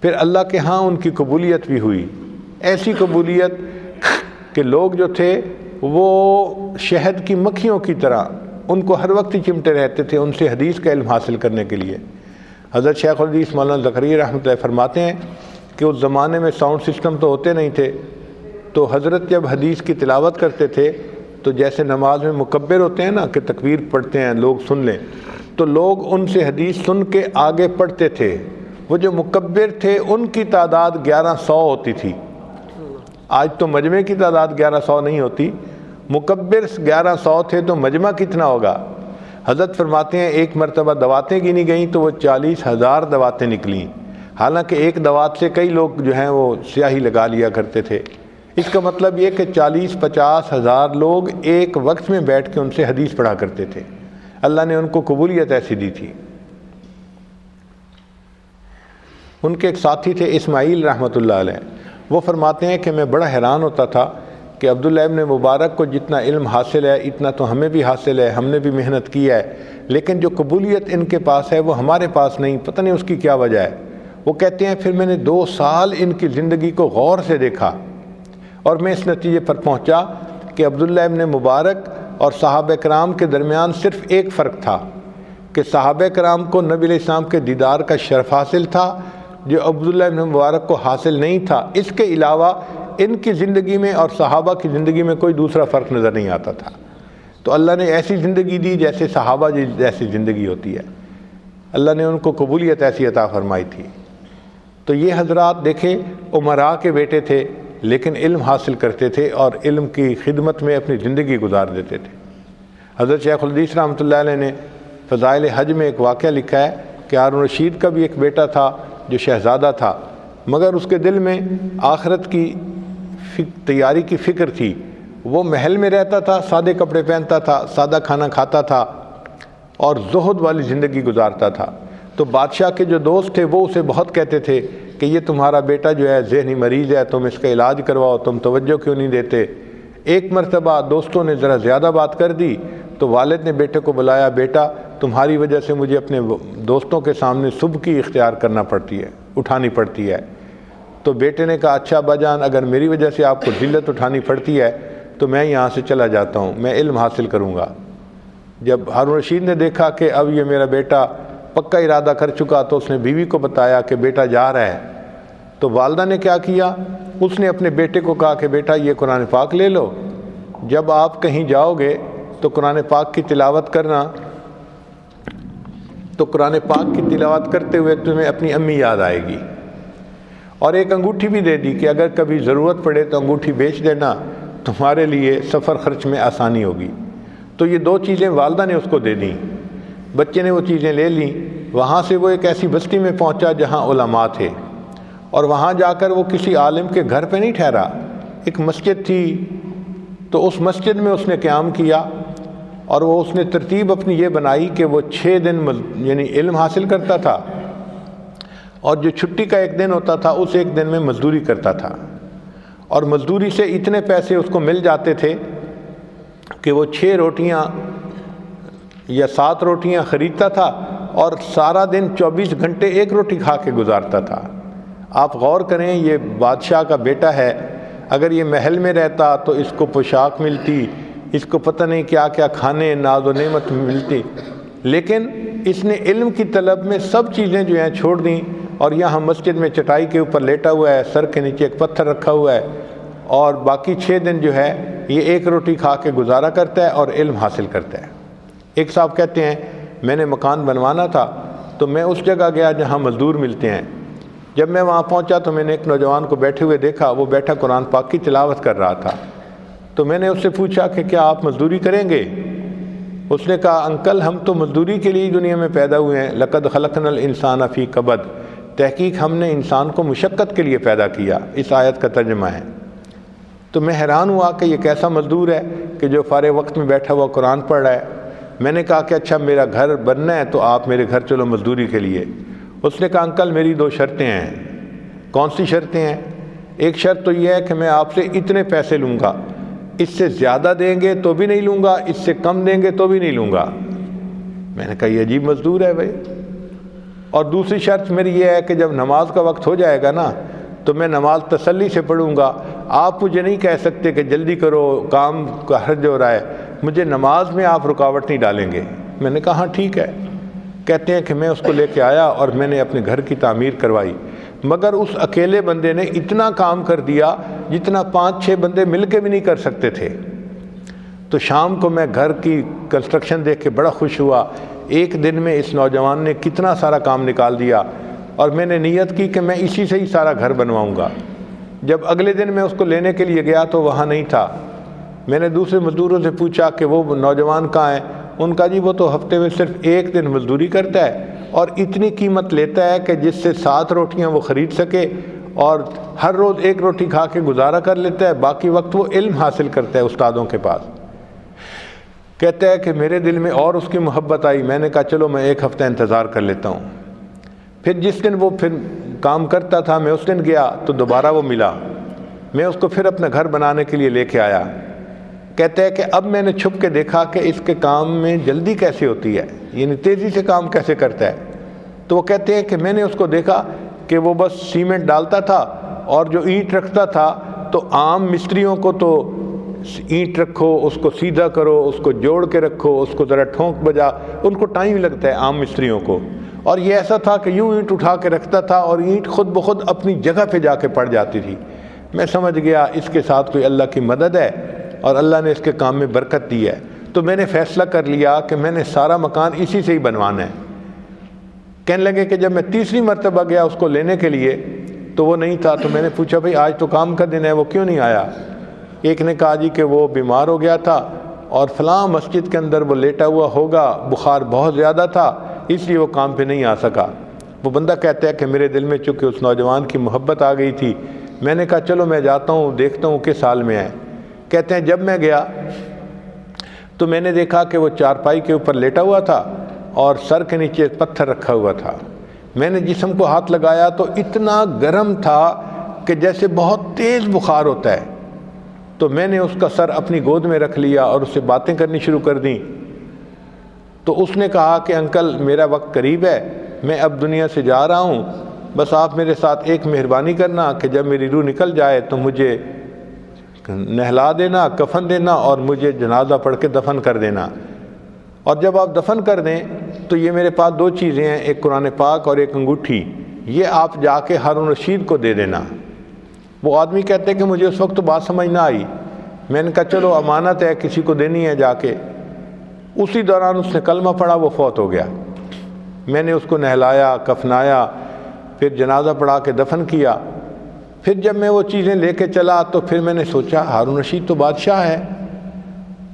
پھر اللہ کے ہاں ان کی قبولیت بھی ہوئی۔ ایسی قبولیت کہ لوگ جو تھے وہ شہد کی مکھیوں کی طرح ان کو ہر وقت ہی چمٹے رہتے تھے ان سے حدیث کا علم حاصل کرنے کے لیے۔ حضرت شیخ الحدیث مولانا ذکری رحمۃ اللہ فرماتے ہیں کہ اس زمانے میں ساؤنڈ سسٹم تو ہوتے نہیں تھے، تو حضرت جب حدیث کی تلاوت کرتے تھے، تو جیسے نماز میں مکبر ہوتے ہیں نا، کہ تکبیر پڑھتے ہیں، لوگ سن لیں، تو لوگ ان سے حدیث سن کے آگے پڑھتے تھے۔ وہ جو مکبر تھے، ان کی تعداد گیارہ سو ہوتی تھی۔ آج تو مجمع کی تعداد گیارہ سو نہیں ہوتی۔ مکبر گیارہ سو تھے تو مجمع کتنا ہوگا؟ حضرت فرماتے ہیں، ایک مرتبہ دواتیں گنی گئیں تو وہ چالیس ہزار دواتیں نکلیں۔ حالانکہ ایک دوات سے کئی لوگ جو ہیں وہ سیاہی لگا لیا کرتے تھے۔ اس کا مطلب یہ کہ چالیس پچاس ہزار لوگ ایک وقت میں بیٹھ کے ان سے حدیث پڑھا کرتے تھے۔ اللہ نے ان کو قبولیت ایسی دی تھی۔ ان کے ایک ساتھی تھے اسماعیل رحمۃ اللہ علیہ۔ وہ فرماتے ہیں کہ میں بڑا حیران ہوتا تھا کہ عبداللہ ابن مبارک کو جتنا علم حاصل ہے، اتنا تو ہمیں بھی حاصل ہے، ہم نے بھی محنت کی ہے۔ لیکن جو قبولیت ان کے پاس ہے، وہ ہمارے پاس نہیں، پتہ نہیں اس کی کیا وجہ ہے۔ وہ کہتے ہیں، پھر میں نے دو سال ان کی زندگی کو غور سے دیکھا اور میں اس نتیجے پر پہنچا کہ عبداللہ ابن مبارک اور صحابہ کرام کے درمیان صرف ایک فرق تھا کہ صحابہ کرام کو نبی علیہ السلام کے دیدار کا شرف حاصل تھا، جو عبداللہ ابن مبارک کو حاصل نہیں تھا۔ اس کے علاوہ ان کی زندگی میں اور صحابہ کی زندگی میں کوئی دوسرا فرق نظر نہیں آتا تھا۔ تو اللہ نے ایسی زندگی دی جیسے صحابہ جی جیسی زندگی ہوتی ہے۔ اللہ نے ان کو قبولیت ایسی عطا فرمائی تھی۔ تو یہ حضرات دیکھیں، عمرا کے بیٹے تھے، لیکن علم حاصل کرتے تھے اور علم کی خدمت میں اپنی زندگی گزار دیتے تھے۔ حضرت شیخ الدیث رحمۃ اللہ علیہ نے فضائل حج میں ایک واقعہ لکھا ہے کہ ہارون رشید کا بھی ایک بیٹا تھا جو شہزادہ تھا، مگر اس کے دل میں آخرت کی تیاری کی فکر تھی۔ وہ محل میں رہتا تھا، سادے کپڑے پہنتا تھا، سادہ کھانا کھاتا تھا اور زہد والی زندگی گزارتا تھا۔ تو بادشاہ کے جو دوست تھے وہ اسے بہت کہتے تھے کہ یہ تمہارا بیٹا جو ہے ذہنی مریض ہے، تم اس کا علاج کرواؤ، تم توجہ کیوں نہیں دیتے؟ ایک مرتبہ دوستوں نے ذرا زیادہ بات کر دی تو والد نے بیٹے کو بلایا، بیٹا، تمہاری وجہ سے مجھے اپنے دوستوں کے سامنے صبح کی اختیار کرنا پڑتی ہے، اٹھانی پڑتی ہے۔ تو بیٹے نے کہا اچھا بجان اگر میری وجہ سے آپ کو ذلت اٹھانی پڑتی ہے تو میں یہاں سے چلا جاتا ہوں، میں علم حاصل کروں گا۔ جب ہارون رشید نے دیکھا کہ اب یہ میرا بیٹا پکا ارادہ کر چکا تو اس نے بیوی کو بتایا کہ بیٹا جا رہا ہے۔ تو والدہ نے کیا کیا؟ اس نے اپنے بیٹے کو کہا کہ بیٹا یہ قرآن پاک لے لو۔ جب آپ کہیں جاؤ گے تو قرآن پاک کی تلاوت کرنا۔ تو قرآن پاک کی تلاوت کرتے ہوئے تمہیں اپنی امی یاد آئے گی۔ اور ایک انگوٹھی بھی دے دی کہ اگر کبھی ضرورت پڑے تو انگوٹھی بیچ دینا۔ تمہارے لیے سفر خرچ میں آسانی ہوگی۔ تو یہ دو چیزیں والدہ نے اس کو دے دیں۔ بچے نے وہ چیزیں لے لیں۔ وہاں سے وہ ایک ایسی بستی میں پہنچا جہاں علماء تھے۔ اور وہاں جا کر وہ کسی عالم کے گھر پہ نہیں ٹھہرا۔ ایک مسجد تھی۔ تو اس مسجد میں اس نے قیام کیا اور وہ اس نے ترتیب اپنی یہ بنائی کہ وہ چھ دن یعنی علم حاصل کرتا تھا۔ اور جو چھٹی کا ایک دن ہوتا تھا، اس ایک دن میں مزدوری کرتا تھا۔ اور مزدوری سے اتنے پیسے اس کو مل جاتے تھے کہ وہ چھ روٹیاں یا سات روٹیاں خریدتا تھا اور سارا دن چوبیس گھنٹے ایک روٹی کھا کے گزارتا تھا۔ آپ غور کریں، یہ بادشاہ کا بیٹا ہے۔ اگر یہ محل میں رہتا تو اس کو پوشاک ملتی، اس کو پتہ نہیں کیا کیا کھانے، ناز و نعمت ملتی۔ لیکن اس نے علم کی طلب میں سب چیزیں جو ہیں چھوڑ دیں اور یہاں مسجد میں چٹائی کے اوپر لیٹا ہوا ہے، سر کے نیچے ایک پتھر رکھا ہوا ہے اور باقی چھ دن جو ہے یہ ایک روٹی کھا کے گزارا کرتا ہے اور علم حاصل کرتا ہے۔ ایک صاحب کہتے ہیں، میں نے مکان بنوانا تھا تو میں اس جگہ گیا جہاں مزدور ملتے ہیں۔ جب میں وہاں پہنچا تو میں نے ایک نوجوان کو بیٹھے ہوئے دیکھا، وہ بیٹھا قرآن پاک کی تلاوت کر رہا تھا۔ تو میں نے اس سے پوچھا کہ کیا آپ مزدوری کریں گے؟ اس نے کہا، انکل، ہم تو مزدوری کے لیے دنیا میں پیدا ہوئے ہیں۔ لقد خلقن الانسان فی قبد۔ تحقیق ہم نے انسان کو مشقت کے لیے پیدا کیا۔ اس آیت کا ترجمہ ہے۔ تو میں حیران ہوا کہ یہ کیسا مزدور ہے کہ جو فارغ وقت میں بیٹھا ہوا قرآن پڑھ رہا ہے۔ میں نے کہا کہ اچھا میرا گھر بننا ہے تو آپ میرے گھر چلو مزدوری کے لیے۔ اس نے کہا، انکل، میری دو شرطیں ہیں۔ کون سی شرطیں ہیں؟ ایک شرط تو یہ ہے کہ میں آپ سے اتنے پیسے لوں گا۔ اس سے زیادہ دیں گے تو بھی نہیں لوں گا، اس سے کم دیں گے تو بھی نہیں لوں گا۔ میں نے کہا، یہ عجیب مزدور ہے بھائی۔ اور دوسری شرط میری یہ ہے کہ جب نماز کا وقت ہو جائے گا نا، تو میں نماز تسلی سے پڑھوں گا۔ آپ مجھے نہیں کہہ سکتے کہ جلدی کرو، کام کا حرج ہو رہا ہے۔ مجھے نماز میں آپ رکاوٹ نہیں ڈالیں گے۔ میں نے کہا ہاں ٹھیک ہے۔ کہتے ہیں کہ میں اس کو لے کے آیا اور میں نے اپنے گھر کی تعمیر کروائی۔ مگر اس اکیلے بندے نے اتنا کام کر دیا جتنا پانچ چھ بندے مل کے بھی نہیں کر سکتے تھے۔ تو شام کو میں گھر کی کنسٹرکشن دیکھ کے بڑا خوش ہوا۔ ایک دن میں اس نوجوان نے کتنا سارا کام نکال دیا اور میں نے نیت کی کہ میں اسی سے ہی سارا گھر بنواؤں گا۔ جب اگلے دن میں اس کو لینے کے لیے گیا تو وہاں نہیں تھا۔ میں نے دوسرے مزدوروں سے پوچھا کہ وہ نوجوان کہاں ہیں؟ ان کا جی وہ تو ہفتے میں صرف ایک دن مزدوری کرتا ہے اور اتنی قیمت لیتا ہے کہ جس سے سات روٹیاں وہ خرید سکے اور ہر روز ایک روٹی کھا کے گزارا کر لیتا ہے۔ باقی وقت وہ علم حاصل کرتا ہے استادوں کے پاس۔ کہتا ہے کہ میرے دل میں اور اس کی محبت آئی۔ میں نے کہا، چلو میں ایک ہفتہ انتظار کر لیتا ہوں۔ پھر جس دن وہ پھر کام کرتا تھا، میں اس دن گیا تو دوبارہ وہ ملا۔ میں اس کو پھر اپنا گھر بنانے کے لیے لے کے آیا۔ کہتے ہیں کہ اب میں نے چھپ کے دیکھا کہ اس کے کام میں جلدی کیسے ہوتی ہے یعنی تیزی سے کام کیسے کرتا ہے۔ تو وہ کہتے ہیں کہ میں نے اس کو دیکھا کہ وہ بس سیمنٹ ڈالتا تھا اور جو اینٹ رکھتا تھا، تو عام مستریوں کو تو اینٹ رکھو، اس کو سیدھا کرو، اس کو جوڑ کے رکھو، اس کو ذرا ٹھونک بجا، ان کو ٹائم لگتا ہے عام مستریوں کو۔ اور یہ ایسا تھا کہ یوں اینٹ اٹھا کے رکھتا تھا اور اینٹ خود بخود اپنی جگہ پہ جا کے پڑ جاتی تھی۔ میں سمجھ گیا اس کے ساتھ کوئی اللہ کی مدد ہے اور اللہ نے اس کے کام میں برکت دی ہے۔ تو میں نے فیصلہ کر لیا کہ میں نے سارا مکان اسی سے ہی بنوانا ہے۔ کہنے لگے کہ جب میں تیسری مرتبہ گیا اس کو لینے کے لیے تو وہ نہیں تھا۔ تو میں نے پوچھا، بھائی، آج تو کام کا دن ہے، وہ کیوں نہیں آیا؟ ایک نے کہا جی کہ وہ بیمار ہو گیا تھا اور فلاں مسجد کے اندر وہ لیٹا ہوا ہوگا۔ بخار بہت زیادہ تھا۔ اس لیے وہ کام پہ نہیں آ سکا۔ وہ بندہ کہتا ہے کہ میرے دل میں چونکہ اس نوجوان کی محبت آ گئی تھی، میں نے کہا، چلو میں جاتا ہوں، دیکھتا ہوں کس سال میں آئے کہتے ہیں، جب میں گیا تو میں نے دیکھا کہ وہ چارپائی کے اوپر لیٹا ہوا تھا اور سر کے نیچے پتھر رکھا ہوا تھا۔ میں نے جسم کو ہاتھ لگایا تو اتنا گرم تھا کہ جیسے بہت تیز بخار ہوتا ہے۔ تو میں نے اس کا سر اپنی گود میں رکھ لیا اور اس سے باتیں کرنی شروع کر دیں۔ تو اس نے کہا کہ انکل میرا وقت قریب ہے، میں اب دنیا سے جا رہا ہوں۔ بس آپ میرے ساتھ ایک مہربانی کرنا کہ جب میری روح نکل جائے تو مجھے نہلا دینا، کفن دینا اور مجھے جنازہ پڑھ کے دفن کر دینا۔ اور جب آپ دفن کر دیں تو یہ میرے پاس دو چیزیں ہیں، ایک قرآن پاک اور ایک انگوٹھی۔ یہ آپ جا کے ہارون رشید کو دے دینا۔ وہ آدمی کہتے ہیں کہ مجھے اس وقت تو بات سمجھ نہ آئی۔ میں نے کہا، چلو، امانت ہے، کسی کو دینی ہے جا کے۔ اسی دوران اس نے کلمہ پڑھا، وہ فوت ہو گیا۔ میں نے اس کو نہلایا، کفنایا، پھر جنازہ پڑھا کے دفن کیا۔ پھر جب میں وہ چیزیں لے کے چلا تو پھر میں نے سوچا، ہارون رشید تو بادشاہ ہے۔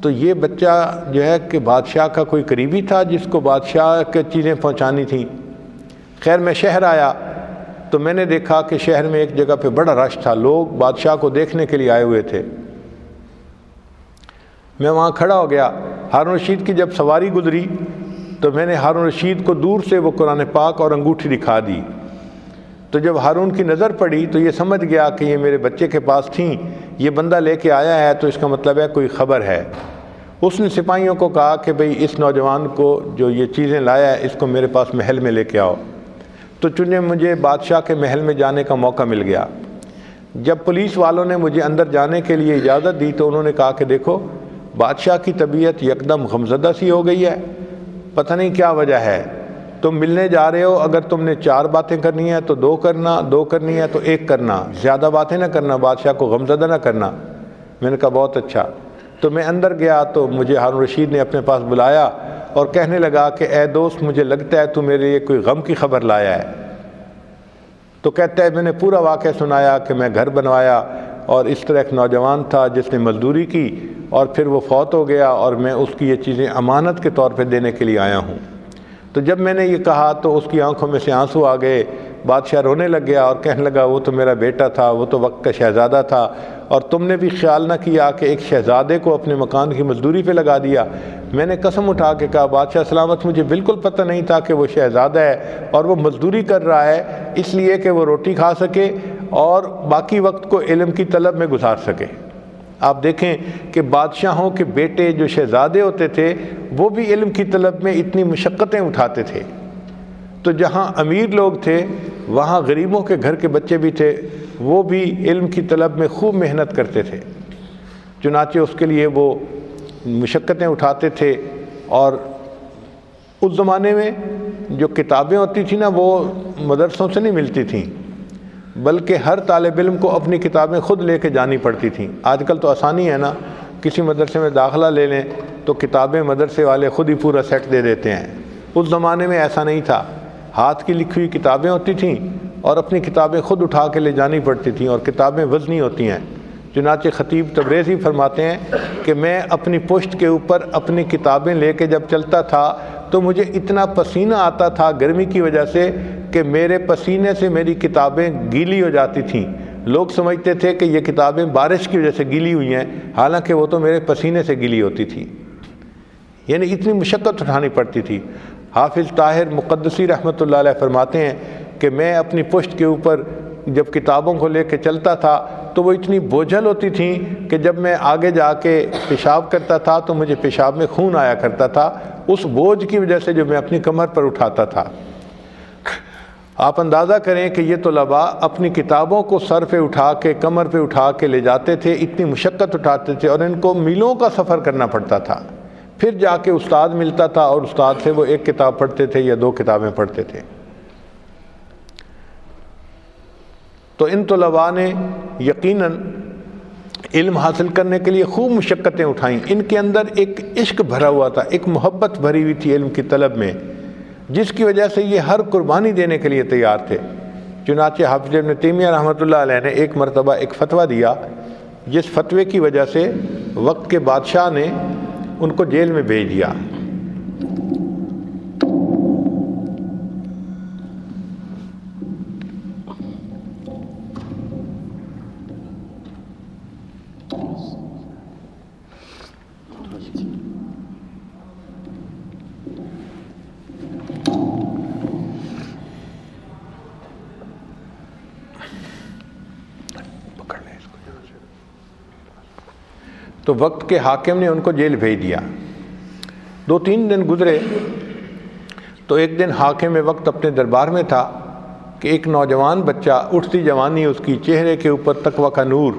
تو یہ بچہ جو ہے کہ بادشاہ کا کوئی قریبی تھا جس کو بادشاہ کے چیزیں پہنچانی تھیں۔ خیر، میں شہر آیا تو میں نے دیکھا کہ شہر میں ایک جگہ پہ بڑا رش تھا۔ لوگ بادشاہ کو دیکھنے کے لیے آئے ہوئے تھے۔ میں وہاں کھڑا ہو گیا۔ ہارون رشید کی جب سواری گزری تو میں نے ہارون رشید کو دور سے وہ قرآن پاک اور انگوٹھی دکھا دی۔ تو جب ہارون کی نظر پڑی تو یہ سمجھ گیا کہ یہ میرے بچے کے پاس تھیں، یہ بندہ لے کے آیا ہے تو اس کا مطلب ہے کوئی خبر ہے۔ اس نے سپاہیوں کو کہا کہ بھئی اس نوجوان کو جو یہ چیزیں لایا ہے اس کو میرے پاس محل میں لے کے آؤ۔ تو چنے مجھے بادشاہ کے محل میں جانے کا موقع مل گیا۔ جب پولیس والوں نے مجھے اندر جانے کے لیے اجازت دی تو انہوں نے کہا کہ دیکھو بادشاہ کی طبیعت یکدم غمزدہ سی ہو گئی ہے۔ پتہ نہیں کیا وجہ ہے۔ تم ملنے جا رہے ہو، اگر تم نے چار باتیں کرنی ہیں تو دو کرنا، دو کرنی ہے تو ایک کرنا۔ زیادہ باتیں نہ کرنا، بادشاہ کو غمزدہ نہ کرنا۔ میں نے کہا، بہت اچھا۔ تو میں اندر گیا تو مجھے ہارون رشید نے اپنے پاس بلایا اور کہنے لگا کہ، اے دوست، مجھے لگتا ہے تو میرے لیے کوئی غم کی خبر لایا ہے۔ تو کہتا ہے، میں نے پورا واقعہ سنایا کہ میں گھر بنوایا اور اس طرح ایک نوجوان تھا جس نے مزدوری کی۔ اور پھر وہ فوت ہو گیا اور میں اس کی یہ چیزیں امانت کے طور پہ دینے کے لیے آیا ہوں۔ تو جب میں نے یہ کہا تو اس کی آنکھوں میں سے آنسو آ گئے، بادشاہ رونے لگ گیا اور کہنے لگا، وہ تو میرا بیٹا تھا، وہ تو وقت کا شہزادہ تھا۔ اور تم نے بھی خیال نہ کیا کہ ایک شہزادے کو اپنے مکان کی مزدوری پہ لگا دیا۔ میں نے قسم اٹھا کے کہا، بادشاہ سلامت، مجھے بالکل پتہ نہیں تھا کہ وہ شہزادہ ہے اور وہ مزدوری کر رہا ہے، اس لیے کہ وہ روٹی کھا سکے اور باقی وقت کو علم کی طلب میں گزار سکے۔ آپ دیکھیں کہ بادشاہوں کے بیٹے جو شہزادے ہوتے تھے، وہ بھی علم کی طلب میں اتنی مشقتیں اٹھاتے تھے۔ تو جہاں امیر لوگ تھے، وہاں غریبوں کے گھر کے بچے بھی تھے، وہ بھی علم کی طلب میں خوب محنت کرتے تھے۔ چنانچہ اس کے لیے وہ مشقتیں اٹھاتے تھے اور اس زمانے میں جو کتابیں ہوتی تھیں نا، وہ مدرسوں سے نہیں ملتی تھیں۔ بلکہ ہر طالب علم کو اپنی کتابیں خود لے کے جانی پڑتی تھیں۔ آج کل تو آسانی ہے نا، کسی مدرسے میں داخلہ لے لیں تو کتابیں مدرسے والے خود ہی پورا سیٹ دے دیتے ہیں۔ اس زمانے میں ایسا نہیں تھا۔ ہاتھ کی لکھی ہوئی کتابیں ہوتی تھیں اور اپنی کتابیں خود اٹھا کے لے جانی پڑتی تھیں اور کتابیں وزنی ہوتی ہیں۔ چنانچہ خطیب تبریزی فرماتے ہیں کہ میں اپنی پشت کے اوپر اپنی کتابیں لے کے جب چلتا تھا تو مجھے اتنا پسینہ آتا تھا گرمی کی وجہ سے کہ میرے پسینے سے میری کتابیں گیلی ہو جاتی تھیں۔ لوگ سمجھتے تھے کہ یہ کتابیں بارش کی وجہ سے گیلی ہوئی ہیں، حالانکہ وہ تو میرے پسینے سے گیلی ہوتی تھی۔ یعنی اتنی مشقت اٹھانی پڑتی تھی۔ حافظ طاہر مقدسی رحمۃ اللہ علیہ فرماتے ہیں کہ میں اپنی پشت کے اوپر جب کتابوں کو لے کے چلتا تھا تو وہ اتنی بوجھل ہوتی تھیں کہ جب میں آگے جا کے پیشاب کرتا تھا تو مجھے پیشاب میں خون آیا کرتا تھا۔ اس بوجھ کی وجہ سے جو میں اپنی کمر پر اٹھاتا تھا۔ آپ اندازہ کریں کہ یہ طلباء اپنی کتابوں کو سر پہ اٹھا کے، کمر پہ اٹھا کے لے جاتے تھے، اتنی مشقت اٹھاتے تھے اور ان کو میلوں کا سفر کرنا پڑتا تھا۔ پھر جا کے استاد ملتا تھا اور استاد سے وہ ایک کتاب پڑھتے تھے یا دو کتابیں پڑھتے تھے۔ تو ان طلباء نے یقیناً علم حاصل کرنے کے لیے خوب مشقتیں اٹھائیں۔ ان کے اندر ایک عشق بھرا ہوا تھا، ایک محبت بھری ہوئی تھی علم کی طلب میں، جس کی وجہ سے یہ ہر قربانی دینے کے لیے تیار تھے۔ چنانچہ حافظ ابن تیمیہ رحمۃ اللہ علیہ نے ایک مرتبہ ایک فتویٰ دیا، جس فتوے کی وجہ سے وقت کے بادشاہ نے ان کو جیل میں بھیج دیا۔ تو وقت کے حاکم نے ان کو جیل بھیج دیا۔ دو تین دن گزرے تو ایک دن حاکم وقت اپنے دربار میں تھا کہ ایک نوجوان بچہ، اٹھتی جوانی اس کی چہرے کے اوپر تقوی کا نور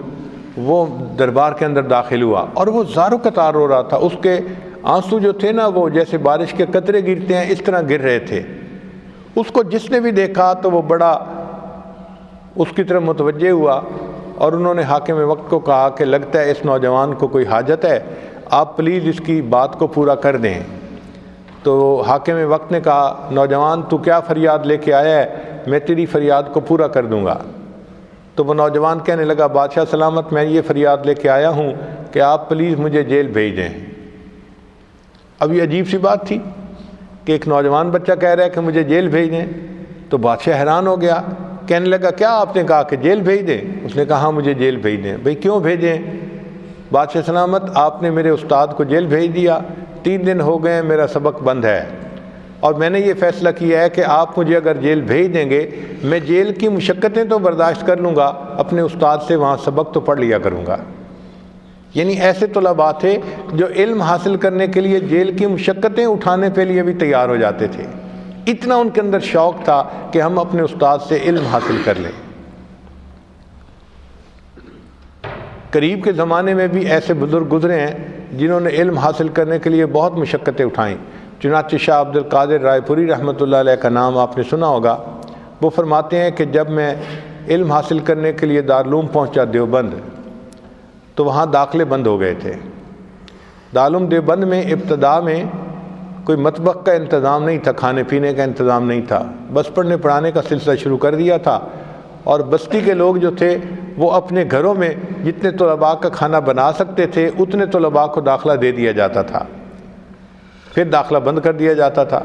وہ دربار کے اندر داخل ہوا اور وہ زارو قطار ہو رہا تھا۔ اس کے آنسو جو تھے نا وہ جیسے بارش کے قطرے گرتے ہیں، اس طرح گر رہے تھے۔ اس کو جس نے بھی دیکھا تو وہ بڑا اس کی طرف متوجہ ہوا۔ اور انہوں نے حاکم وقت کو کہا کہ لگتا ہے اس نوجوان کو کوئی حاجت ہے، آپ پلیز اس کی بات کو پورا کر دیں۔ تو حاکم وقت نے کہا، نوجوان تو کیا فریاد لے کے آیا ہے؟ میں تیری فریاد کو پورا کر دوں گا۔ تو وہ نوجوان کہنے لگا، بادشاہ سلامت، میں یہ فریاد لے کے آیا ہوں کہ آپ پلیز مجھے جیل بھیج دیں اب یہ عجیب سی بات تھی کہ ایک نوجوان بچہ کہہ رہا ہے کہ مجھے جیل بھیج دیں تو بادشاہ حیران ہو گیا۔ کہنے لگا، کیا آپ نے کہا کہ جیل بھیج دیں؟ اس نے کہا ہاں مجھے جیل بھیج دیں۔ بھئی کیوں بھیجیں؟ بادشاہ سلامت، آپ نے میرے استاد کو جیل بھیج دیا۔ تین دن ہو گئے میرا سبق بند ہے۔ اور میں نے یہ فیصلہ کیا ہے کہ آپ مجھے اگر جیل بھیج دیں گے، میں جیل کی مشقتیں تو برداشت کر لوں گا، اپنے استاد سے وہاں سبق تو پڑھ لیا کروں گا۔ یعنی ایسے طلباء تھے جو علم حاصل کرنے کے لیے جیل کی مشقتیں اٹھانے کے لیے بھی تیار ہو جاتے تھے۔ اتنا ان کے اندر شوق تھا کہ ہم اپنے استاد سے علم حاصل کر لیں۔ قریب کے زمانے میں بھی ایسے بزرگ گزرے ہیں جنہوں نے علم حاصل کرنے کے لیے بہت مشقتیں اٹھائیں۔ چنانچہ شاہ عبد القادر رائے پوری رحمۃ اللہ علیہ کا نام آپ نے سنا ہوگا۔ وہ فرماتے ہیں کہ جب میں علم حاصل کرنے کے لیے دارالعلوم پہنچا دیوبند، تو وہاں داخلے بند ہو گئے تھے۔ دارالعلوم دیوبند میں ابتدا میں کوئی مطبخ کا انتظام نہیں تھا، کھانے پینے کا انتظام نہیں تھا۔ بس پڑھنے پڑھانے کا سلسلہ شروع کر دیا تھا۔ اور بستی کے لوگ جو تھے، وہ اپنے گھروں میں جتنے طلباء کا کھانا بنا سکتے تھے، اتنے طلباء کو داخلہ دے دیا جاتا تھا۔ پھر داخلہ بند کر دیا جاتا تھا۔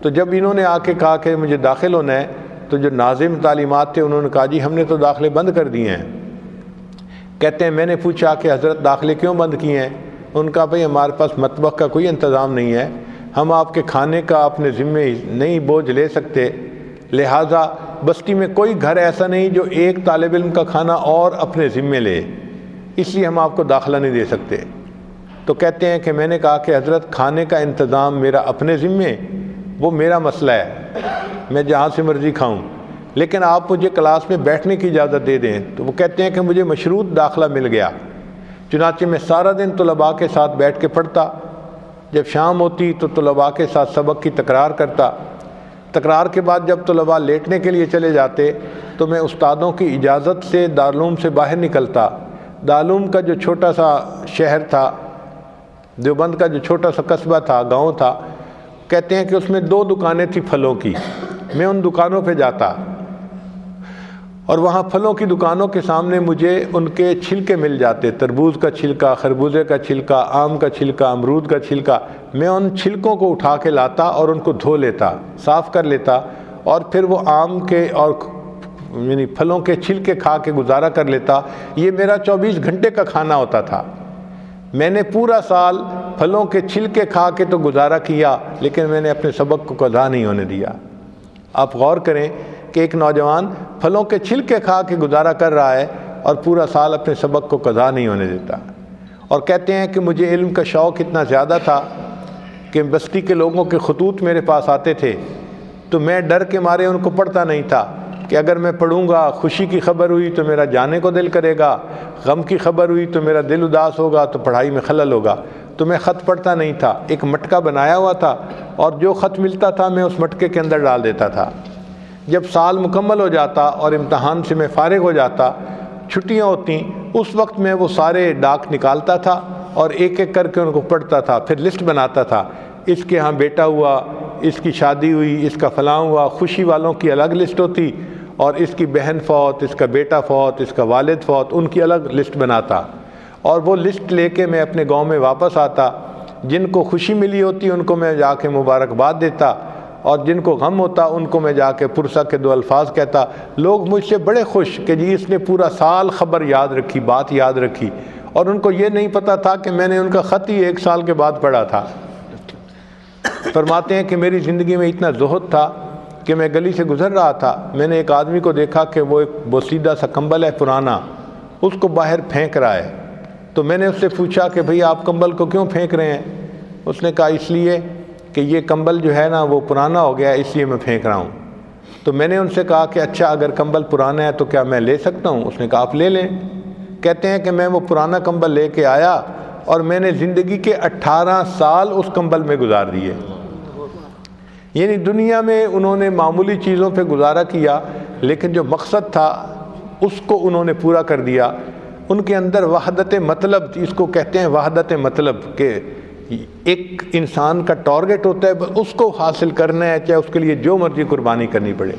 تو جب انہوں نے آ کے کہا کہ مجھے داخل ہونا ہے، تو جو ناظم تعلیمات تھے، انہوں نے کہا جی ہم نے تو داخلے بند کر دیے ہیں۔ کہتے ہیں، میں نے پوچھا کہ حضرت داخلے کیوں بند کیے ہیں؟ ان کا، بھائی، ہمارے پاس مطبخ کا کوئی انتظام نہیں ہے۔ ہم آپ کے کھانے کا اپنے ذمے نہیں بوجھ لے سکتے۔ لہٰذا بستی میں کوئی گھر ایسا نہیں جو ایک طالب علم کا کھانا اور اپنے ذمے لے۔ اس لیے ہم آپ کو داخلہ نہیں دے سکتے۔ تو کہتے ہیں کہ میں نے کہا کہ حضرت کھانے کا انتظام میرا اپنے ذمے، وہ میرا مسئلہ ہے۔ میں جہاں سے مرضی کھاؤں۔ لیکن آپ مجھے کلاس میں بیٹھنے کی اجازت دے دیں۔ تو وہ کہتے ہیں کہ مجھے مشروط داخلہ مل گیا۔ چنانچہ میں سارا دن طلباء کے ساتھ بیٹھ کے پڑھتا۔ جب شام ہوتی تو طلباء کے ساتھ سبق کی تکرار کرتا۔ تکرار کے بعد جب طلباء لیٹنے کے لیے چلے جاتے تو میں استادوں کی اجازت سے دارالعلوم سے باہر نکلتا۔ دارالعلوم کا جو چھوٹا سا شہر تھا، دیوبند کا جو چھوٹا سا قصبہ تھا، گاؤں تھا، کہتے ہیں کہ اس میں دو دکانیں تھیں پھلوں کی۔ میں ان دکانوں پہ جاتا۔ اور وہاں پھلوں کی دکانوں کے سامنے مجھے ان کے چھلکے مل جاتے، تربوز کا چھلکا، خربوزے کا چھلکا، آم کا چھلکا، امرود کا چھلکا۔ میں ان چھلکوں کو اٹھا کے لاتا اور ان کو دھو لیتا، صاف کر لیتا اور پھر وہ آم کے اور یعنی پھلوں کے چھلکے کھا کے گزارا کر لیتا۔ یہ میرا چوبیس گھنٹے کا کھانا ہوتا تھا۔ میں نے پورا سال پھلوں کے چھلکے کھا کے تو گزارا کیا، لیکن میں نے اپنے سبق کو قضا نہیں ہونے دیا۔ آپ غور کریں کہ ایک نوجوان پھلوں کے چھلکے کھا کے گزارا کر رہا ہے اور پورا سال اپنے سبق کو قضا نہیں ہونے دیتا۔ اور کہتے ہیں کہ مجھے علم کا شوق اتنا زیادہ تھا کہ بستی کے لوگوں کے خطوط میرے پاس آتے تھے، تو میں ڈر کے مارے ان کو پڑھتا نہیں تھا کہ اگر میں پڑھوں گا، خوشی کی خبر ہوئی تو میرا جانے کو دل کرے گا، غم کی خبر ہوئی تو میرا دل اداس ہوگا، تو پڑھائی میں خلل ہوگا۔ تو میں خط پڑھتا نہیں تھا، ایک مٹکا بنایا ہوا تھا اور جو خط ملتا تھا میں اس مٹکے کے اندر ڈال دیتا تھا۔ جب سال مکمل ہو جاتا اور امتحان سے میں فارغ ہو جاتا، چھٹیاں ہوتی اس وقت میں وہ سارے ڈاک نکالتا تھا اور ایک ایک کر کے ان کو پڑھتا تھا، پھر لسٹ بناتا تھا۔ اس کے ہاں بیٹا ہوا، اس کی شادی ہوئی، اس کا فلاں ہوا، خوشی والوں کی الگ لسٹ ہوتی اور اس کی بہن فوت، اس کا بیٹا فوت، اس کا والد فوت، ان کی الگ لسٹ بناتا۔ اور وہ لسٹ لے کے میں اپنے گاؤں میں واپس آتا۔ جن کو خوشی ملی ہوتی، ان کو میں جا کے مبارکباد دیتا۔ اور جن کو غم ہوتا ان کو میں جا کے پرسہ کے دو الفاظ کہتا۔ لوگ مجھ سے بڑے خوش کہ جی اس نے پورا سال خبر یاد رکھی، بات یاد رکھی۔ اور ان کو یہ نہیں پتا تھا کہ میں نے ان کا خط ہی ایک سال کے بعد پڑھا تھا۔ فرماتے ہیں کہ میری زندگی میں اتنا زہد تھا کہ میں گلی سے گزر رہا تھا۔ میں نے ایک آدمی کو دیکھا کہ وہ ایک بوسیدہ سا کمبل ہے پرانا، اس کو باہر پھینک رہا ہے۔ تو میں نے اس سے پوچھا کہ بھئی آپ کمبل کو کیوں پھینک رہے ہیں؟ اس نے کہا، اس لیے کہ یہ کمبل جو ہے نا وہ پرانا ہو گیا اس لیے میں پھینک رہا ہوں۔ تو میں نے ان سے کہا کہ اچھا اگر کمبل پرانا ہے تو کیا میں لے سکتا ہوں؟ اس نے کہا آپ لے لیں۔ کہتے ہیں کہ میں وہ پرانا کمبل لے کے آیا اور میں نے زندگی کے اٹھارہ سال اس کمبل میں گزار دیے۔ یعنی دنیا میں انہوں نے معمولی چیزوں پہ گزارا کیا، لیکن جو مقصد تھا، اس کو انہوں نے پورا کر دیا۔ ان کے اندر وحدت مطلب اس کو کہتے ہیں وحدت مطلب کہ ایک انسان کا ٹارگٹ ہوتا ہے، اس کو حاصل کرنا ہے، چاہے اس کے لیے جو مرضی قربانی کرنی پڑے۔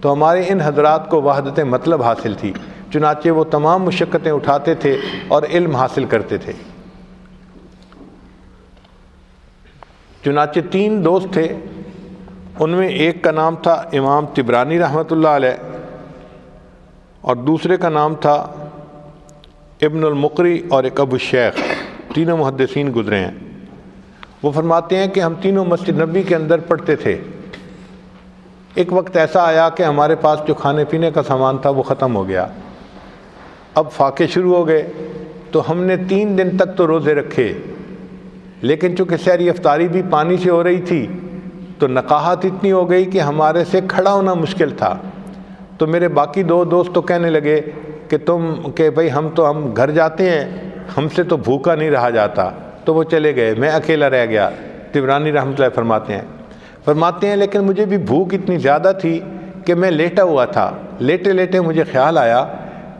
تو ہمارے ان حضرات کو وحدت مطلب حاصل تھی، چنانچہ وہ تمام مشقتیں اٹھاتے تھے اور علم حاصل کرتے تھے۔ چنانچہ تین دوست تھے، ان میں ایک کا نام تھا امام تبرانی رحمۃ اللہ علیہ، اور دوسرے کا نام تھا ابن المقری اور ایک ابو شیخ تینوں محدثین گزرے ہیں۔ وہ فرماتے ہیں کہ ہم تینوں مسجد نبی کے اندر پڑھتے تھے۔ ایک وقت ایسا آیا کہ ہمارے پاس جو کھانے پینے کا سامان تھا وہ ختم ہو گیا۔ اب فاقے شروع ہو گئے۔ تو ہم نے تین دن تک تو روزے رکھے۔ لیکن چونکہ سیری افطاری بھی پانی سے ہو رہی تھی، تو نقاہت اتنی ہو گئی کہ ہمارے سے کھڑا ہونا مشکل تھا۔ تو میرے باقی دو دوست تو کہنے لگے کہ تم، کہ بھائی ہم تو ہم گھر جاتے ہیں، ہم سے تو بھوکا نہیں رہا جاتا۔ تو وہ چلے گئے۔ میں اکیلا رہ گیا۔ تبرانی رحمۃ اللہ فرماتے ہیں۔ فرماتے ہیں، لیکن مجھے بھی بھوک اتنی زیادہ تھی کہ میں لیٹا ہوا تھا۔ لیٹے لیٹے مجھے خیال آیا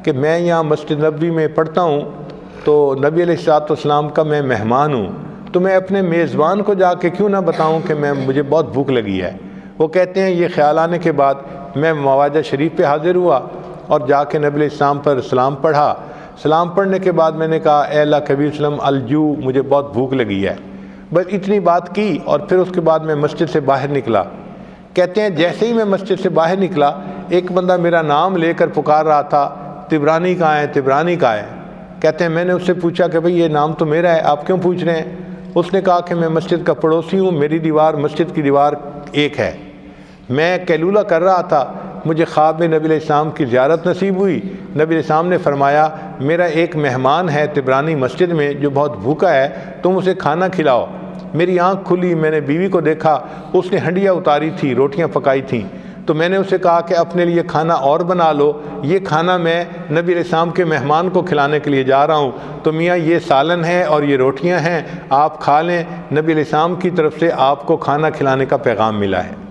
کہ میں یہاں مسجد نبی میں پڑھتا ہوں۔ تو نبی علیہ السلاط والسلام کا میں مہمان ہوں۔ تو میں اپنے میزبان کو جا کے کیوں نہ بتاؤں کہ میں، مجھے بہت بھوک لگی ہے۔ وہ کہتے ہیں، یہ خیال آنے کے بعد میں مواجہ شریف پہ حاضر ہوا اور جا کے نبی علیہ السلام پر سلام پڑھا۔ سلام پڑھنے کے بعد میں نے کہا، اے اللہ کبیر وسلم الجو، مجھے بہت بھوک لگی ہے۔ بس اتنی بات کی اور پھر اس کے بعد میں مسجد سے باہر نکلا۔ کہتے ہیں، جیسے ہی میں مسجد سے باہر نکلا، ایک بندہ میرا نام لے کر پکار رہا تھا، تبرانی کا ہے، تبرانی کا ہے۔ کہتے ہیں، میں نے اس سے پوچھا کہ بھئی یہ نام تو میرا ہے، آپ کیوں پوچھ رہے ہیں؟ اس نے کہا کہ میں مسجد کا پڑوسی ہوں، میری دیوار مسجد کی دیوار ایک ہے۔ میں کیلولہ کر رہا تھا مجھے خواب میں نبی علیہ السلام کی زیارت نصیب ہوئی۔ نبی علیہ السلام نے فرمایا، میرا ایک مہمان ہے تبرانی مسجد میں جو بہت بھوکا ہے، تم اسے کھانا کھلاؤ۔ میری آنکھ کھلی، میں نے بیوی کو دیکھا، اس نے ہنڈیاں اتاری تھی، روٹیاں پکائی تھیں۔ تو میں نے اسے کہا کہ اپنے لیے کھانا اور بنا لو۔ یہ کھانا میں نبی علیہ السلام کے مہمان کو کھلانے کے لیے جا رہا ہوں۔ تو میاں، یہ سالن ہے اور یہ روٹیاں ہیں، آپ کھا لیں۔ نبی علیہ السلام کی طرف سے آپ کو کھانا کھلانے کا پیغام ملا ہے۔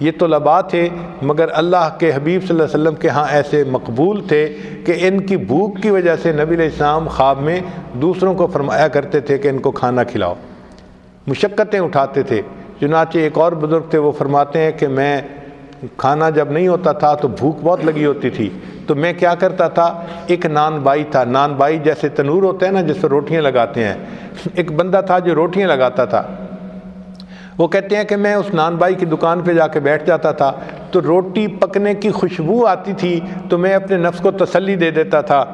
یہ تو لبا تھے، مگر اللہ کے حبیب صلی اللہ علیہ وسلم کے ہاں ایسے مقبول تھے کہ ان کی بھوک کی وجہ سے نبی علیہ السلام خواب میں دوسروں کو فرمایا کرتے تھے کہ ان کو کھانا کھلاؤ۔ مشقتیں اٹھاتے تھے۔ چنانچہ ایک اور بزرگ تھے، وہ فرماتے ہیں کہ میں کھانا جب نہیں ہوتا تھا تو بھوک بہت لگی ہوتی تھی۔ تو میں کیا کرتا تھا؟ ایک نان بائی تھا۔ نان بائی جیسے تنور ہوتے ہیں نا جس پر روٹیاں لگاتے ہیں۔ ایک بندہ تھا جو روٹیاں لگاتا تھا۔ وہ کہتے ہیں کہ میں اس نان بائی کی دکان پہ جا کے بیٹھ جاتا تھا، تو روٹی پکنے کی خوشبو آتی تھی تو میں اپنے نفس کو تسلی دے دیتا تھا۔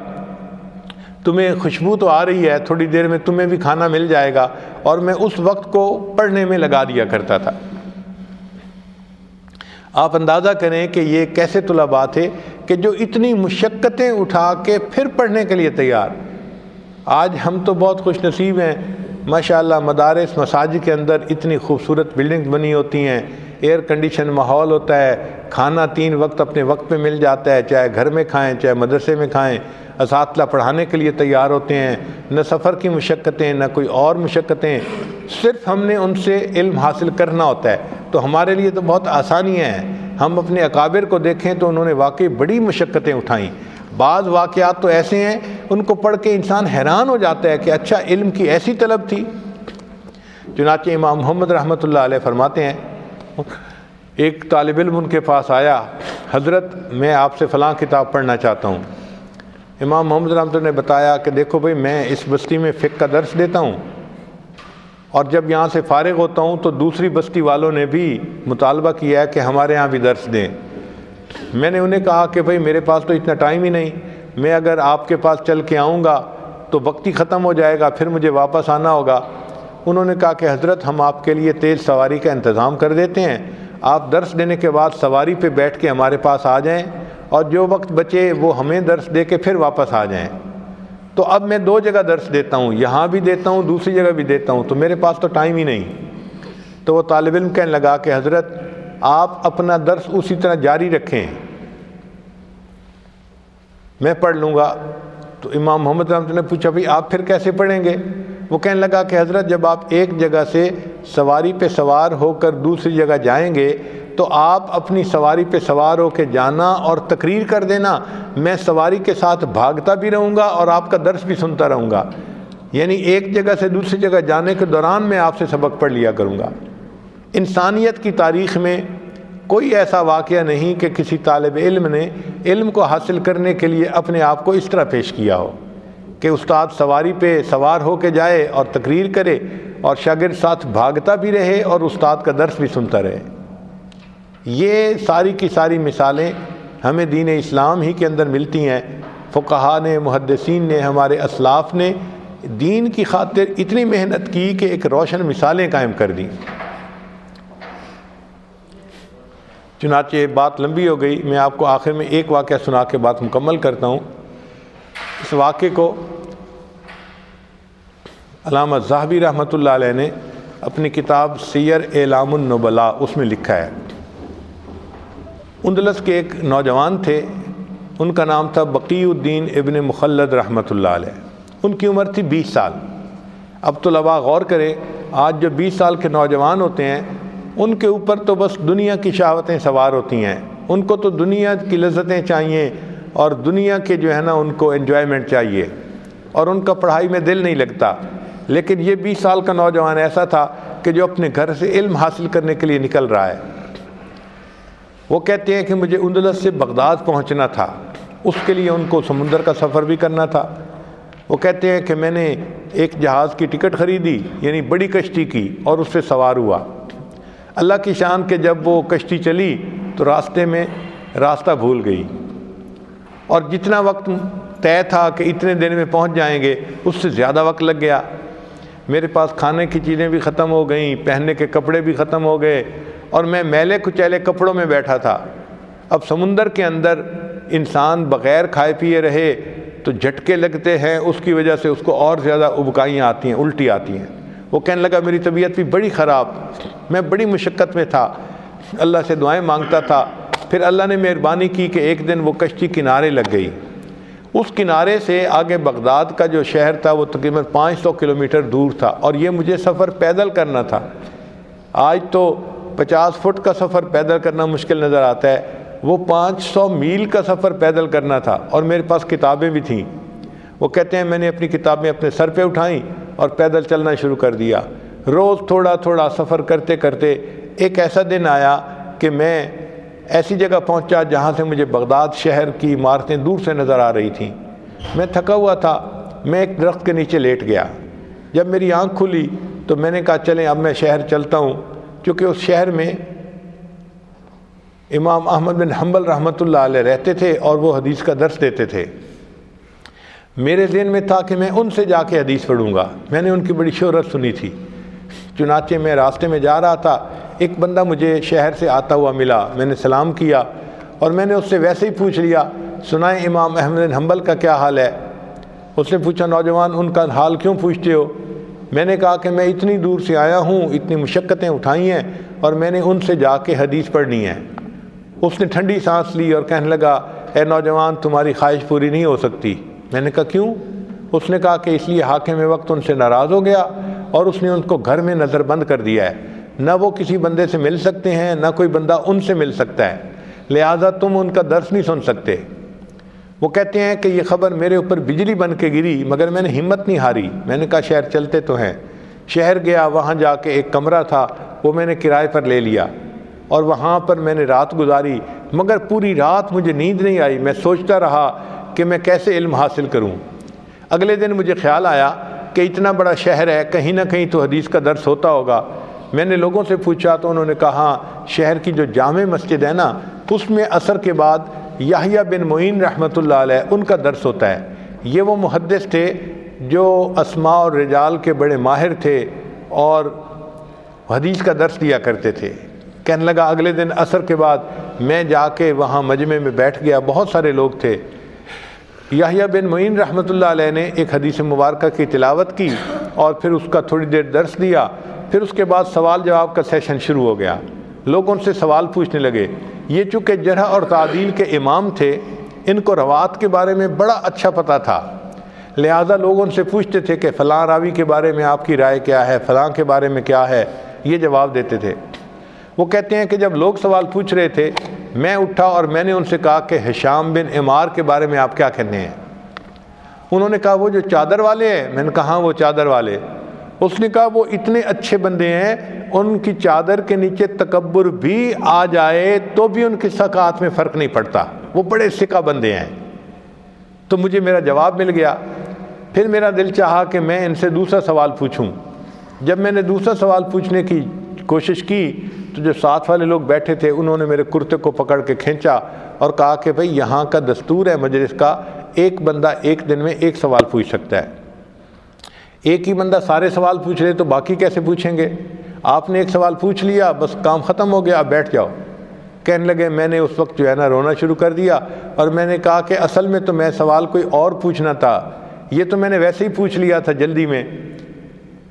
تمہیں خوشبو تو آ رہی ہے، تھوڑی دیر میں تمہیں بھی کھانا مل جائے گا۔ اور میں اس وقت کو پڑھنے میں لگا دیا کرتا تھا۔ آپ اندازہ کریں کہ یہ کیسے طلباء تھے کہ جو اتنی مشقتیں اٹھا کے پھر پڑھنے کے لیے تیار۔ آج ہم تو بہت خوش نصیب ہیں۔ ماشاء اللہ مدارس مساجد کے اندر اتنی خوبصورت بلڈنگ بنی ہوتی ہیں۔ ایئر کنڈیشن ماحول ہوتا ہے۔ کھانا تین وقت اپنے وقت پہ مل جاتا ہے، چاہے گھر میں کھائیں، چاہے مدرسے میں کھائیں۔ اساتذہ پڑھانے کے لیے تیار ہوتے ہیں۔ نہ سفر کی مشقتیں، نہ کوئی اور مشقتیں۔ صرف ہم نے ان سے علم حاصل کرنا ہوتا ہے۔ تو ہمارے لیے تو بہت آسانیاں ہیں ہم اپنے اکابر کو دیکھیں تو انہوں نے واقعی بڑی مشقتیں اٹھائیں۔ بعض واقعات تو ایسے ہیں، ان کو پڑھ کے انسان حیران ہو جاتا ہے کہ اچھا علم کی ایسی طلب تھی۔ چنانچہ امام محمد رحمۃ اللہ علیہ فرماتے ہیں، ایک طالب علم ان کے پاس آیا، حضرت، میں آپ سے فلاں کتاب پڑھنا چاہتا ہوں۔ امام محمد رحمۃ اللہ نے بتایا کہ دیکھو بھائی، میں اس بستی میں فقہ کا درس دیتا ہوں اور جب یہاں سے فارغ ہوتا ہوں تو دوسری بستی والوں نے بھی مطالبہ کیا ہے کہ ہمارے یہاں بھی درس دیں۔ میں نے انہیں کہا کہ بھائی میرے پاس تو اتنا ٹائم ہی نہیں، میں اگر آپ کے پاس چل کے آؤں گا تو وقت ہی ختم ہو جائے گا، پھر مجھے واپس آنا ہوگا۔ انہوں نے کہا کہ حضرت ہم آپ کے لیے تیز سواری کا انتظام کر دیتے ہیں۔ آپ درس دینے کے بعد سواری پہ بیٹھ کے ہمارے پاس آ جائیں اور جو وقت بچے وہ ہمیں درس دے کے پھر واپس آ جائیں۔ تو اب میں دو جگہ درس دیتا ہوں، یہاں بھی دیتا ہوں، دوسری جگہ بھی دیتا ہوں، تو میرے پاس تو ٹائم ہی نہیں۔ تو وہ طالب علم کہنے لگا کہ حضرت آپ اپنا درس اسی طرح جاری رکھیں۔ میں پڑھ لوں گا۔ تو امام محمد رحمۃ نے پوچھا، بھائی، آپ پھر کیسے پڑھیں گے؟ وہ کہنے لگا کہ حضرت، جب آپ ایک جگہ سے سواری پہ سوار ہو کر دوسری جگہ جائیں گے، تو آپ اپنی سواری پہ سوار ہو کے جانا اور تقریر کر دینا۔ میں سواری کے ساتھ بھاگتا بھی رہوں گا اور آپ کا درس بھی سنتا رہوں گا۔ یعنی ایک جگہ سے دوسری جگہ جانے کے دوران میں آپ سے سبق پڑھ لیا کروں گا۔ انسانیت کی تاریخ میں کوئی ایسا واقعہ نہیں کہ کسی طالب علم نے علم کو حاصل کرنے کے لیے اپنے آپ کو اس طرح پیش کیا ہو کہ استاد سواری پہ سوار ہو کے جائے اور تقریر کرے اور شاگرد ساتھ بھاگتا بھی رہے اور استاد کا درس بھی سنتا رہے۔ یہ ساری کی ساری مثالیں ہمیں دین اسلام ہی کے اندر ملتی ہیں۔ فقہ نے، محدثین نے، ہمارے اسلاف نے دین کی خاطر اتنی محنت کی کہ ایک روشن مثالیں قائم کر دیں۔ چنانچہ بات لمبی ہو گئی۔ میں آپ کو آخر میں ایک واقعہ سنا کے بات مکمل کرتا ہوں۔ اس واقعے کو علامہ زاہبی رحمۃ اللہ علیہ نے اپنی کتاب سیر اعلام النبلا اس میں لکھا ہے۔ اندلس کے ایک نوجوان تھے۔ ان کا نام تھا بقی الدین ابن مخلد رحمۃ اللہ علیہ۔ ان کی عمر تھی بیس سال۔ اب تو لبا غور کرے آج جو بیس سال کے نوجوان ہوتے ہیں ان کے اوپر تو بس دنیا کی شہوتیں سوار ہوتی ہیں۔ ان کو تو دنیا کی لذتیں چاہیے اور دنیا کے جو ہے نا ان کو انجوائمنٹ چاہیے۔ اور ان کا پڑھائی میں دل نہیں لگتا۔ لیکن یہ بیس سال کا نوجوان ایسا تھا کہ جو اپنے گھر سے علم حاصل کرنے کے لیے نکل رہا ہے۔ وہ کہتے ہیں کہ مجھے اندلس سے بغداد پہنچنا تھا۔ اس کے لیے ان کو سمندر کا سفر بھی کرنا تھا۔ وہ کہتے ہیں کہ میں نے ایک جہاز کی ٹکٹ خریدی یعنی بڑی کشتی کی، اور اس سے سوار ہوا۔ اللہ کی شان کے جب وہ کشتی چلی تو راستے میں راستہ بھول گئی۔ اور جتنا وقت طے تھا کہ اتنے دن میں پہنچ جائیں گے، اس سے زیادہ وقت لگ گیا۔ میرے پاس کھانے کی چیزیں بھی ختم ہو گئیں، پہننے کے کپڑے بھی ختم ہو گئے اور میں میلے کچیلے کپڑوں میں بیٹھا تھا۔ اب سمندر کے اندر انسان بغیر کھائے پیے رہے تو جھٹکے لگتے ہیں، اس کی وجہ سے اس کو اور زیادہ ابکائیاں آتی ہیں، الٹی آتی ہیں۔ وہ کہنے لگا، میری طبیعت بھی بڑی خراب۔ میں بڑی مشقت میں تھا۔ اللہ سے دعائیں مانگتا تھا۔ پھر اللہ نے مہربانی کی کہ ایک دن وہ کشتی کنارے لگ گئی۔ اس کنارے سے آگے بغداد کا جو شہر تھا وہ تقریباً پانچ سو کلو میٹر دور تھا اور یہ مجھے سفر پیدل کرنا تھا۔ آج تو پچاس فٹ کا سفر پیدل کرنا مشکل نظر آتا ہے۔ وہ پانچ سو میل کا سفر پیدل کرنا تھا اور میرے پاس کتابیں بھی تھیں۔ وہ کہتے ہیں میں نے اپنی کتابیں اپنے سر پہ اٹھائیں اور پیدل چلنا شروع کر دیا۔ روز تھوڑا تھوڑا سفر کرتے کرتے ایک ایسا دن آیا کہ میں ایسی جگہ پہنچا جہاں سے مجھے بغداد شہر کی عمارتیں دور سے نظر آ رہی تھیں۔ میں تھکا ہوا تھا، میں ایک درخت کے نیچے لیٹ گیا۔ جب میری آنکھ کھلی تو میں نے کہا، چلیں اب میں شہر چلتا ہوں۔ کیونکہ اس شہر میں امام احمد بن حنبل رحمۃ اللہ علیہ رہتے تھے اور وہ حدیث کا درس دیتے تھے۔ میرے ذہن میں تھا کہ میں ان سے جا کے حدیث پڑھوں گا۔ میں نے ان کی بڑی شہرت سنی تھی۔ چنانچہ میں راستے میں جا رہا تھا، ایک بندہ مجھے شہر سے آتا ہوا ملا، میں نے سلام کیا اور میں نے اس سے ویسے ہی پوچھ لیا، سنائیں امام احمد حنبل کا کیا حال ہے؟ اس نے پوچھا، نوجوان، ان کا حال کیوں پوچھتے ہو؟ میں نے کہا کہ میں اتنی دور سے آیا ہوں، اتنی مشقتیں اٹھائی ہیں اور میں نے ان سے جا کے حدیث پڑھنی ہے۔ اس نے ٹھنڈی سانس لی اور کہنے لگا، اے نوجوان، تمہاری خواہش پوری نہیں ہو سکتی۔ میں نے کہا، کیوں؟ اس نے کہا کہ اس لیے حاکم وقت ان سے ناراض ہو گیا۔ اور اس نے ان کو گھر میں نظر بند کر دیا ہے۔ نہ وہ کسی بندے سے مل سکتے ہیں، نہ کوئی بندہ ان سے مل سکتا ہے۔ لہٰذا تم ان کا درس نہیں سن سکتے۔ وہ کہتے ہیں کہ یہ خبر میرے اوپر بجلی بن کے گری، مگر میں نے ہمت نہیں ہاری۔ میں نے کہا، شہر چلتے تو ہیں۔ شہر گیا، وہاں جا کے ایک کمرہ تھا، وہ میں نے کرائے پر لے لیا۔ اور وہاں پر میں نے رات گزاری، مگر پوری رات مجھے نیند نہیں آئی۔ میں سوچتا رہا کہ میں کیسے علم حاصل کروں۔ اگلے دن مجھے خیال آیا کہ اتنا بڑا شہر ہے، کہیں نہ کہیں تو حدیث کا درس ہوتا ہوگا۔ میں نے لوگوں سے پوچھا تو انہوں نے کہا، شہر کی جو جامع مسجد ہے نا، اس میں اثر کے بعد یاہیا بن معین رحمۃ اللہ علیہ، ان کا درس ہوتا ہے۔ یہ وہ محدث تھے جو اسماء اور رجال کے بڑے ماہر تھے اور حدیث کا درس دیا کرتے تھے۔ کہنے لگا، اگلے دن عصر کے بعد میں جا کے وہاں مجمع میں بیٹھ گیا، بہت سارے لوگ تھے۔ یاہیا بن معین رحمۃ اللہ علیہ نے ایک حدیث مبارکہ کی تلاوت کی اور پھر اس کا تھوڑی دیر درس دیا پھر اس کے بعد سوال جواب کا سیشن شروع ہو گیا۔ لوگ ان سے سوال پوچھنے لگے، یہ چونکہ جرح اور تعدیل کے امام تھے، ان کو روات کے بارے میں بڑا اچھا پتہ تھا۔ لہٰذا لوگ ان سے پوچھتے تھے کہ فلاں راوی کے بارے میں آپ کی رائے کیا ہے، فلاں کے بارے میں کیا ہے؟ یہ جواب دیتے تھے۔ وہ کہتے ہیں کہ جب لوگ سوال پوچھ رہے تھے میں اٹھا اور میں نے ان سے کہا کہ حشام بن عمار کے بارے میں آپ کیا کہنے ہیں؟ انہوں نے کہا وہ جو چادر والے ہیں، میں نے کہا ہاں وہ چادر والے۔ اس نے کہا وہ اتنے اچھے بندے ہیں، ان کی چادر کے نیچے تکبر بھی آ جائے تو بھی ان کی سکاط میں فرق نہیں پڑتا۔ وہ بڑے سکا بندے ہیں۔ تو مجھے میرا جواب مل گیا۔ پھر میرا دل چاہا کہ میں ان سے دوسرا سوال پوچھوں۔ جب میں نے دوسرا سوال پوچھنے کی کوشش کی تو جو ساتھ والے لوگ بیٹھے تھے، انہوں نے میرے کرتے کو پکڑ کے کھینچا اور کہا کہ بھئی یہاں کا دستور ہے مجلس کا، ایک بندہ ایک دن میں ایک سوال پوچھ سکتا ہے۔ ایک ہی بندہ سارے سوال پوچھ لے تو باقی کیسے پوچھیں گے؟ آپ نے ایک سوال پوچھ لیا، بس کام ختم ہو گیا، آپ بیٹھ جاؤ۔ کہنے لگے، میں نے اس وقت جو ہے نا رونا شروع کر دیا اور میں نے کہا کہ اصل میں تو میں سوال کوئی اور پوچھنا تھا، یہ تو میں نے ویسے ہی پوچھ لیا تھا جلدی میں۔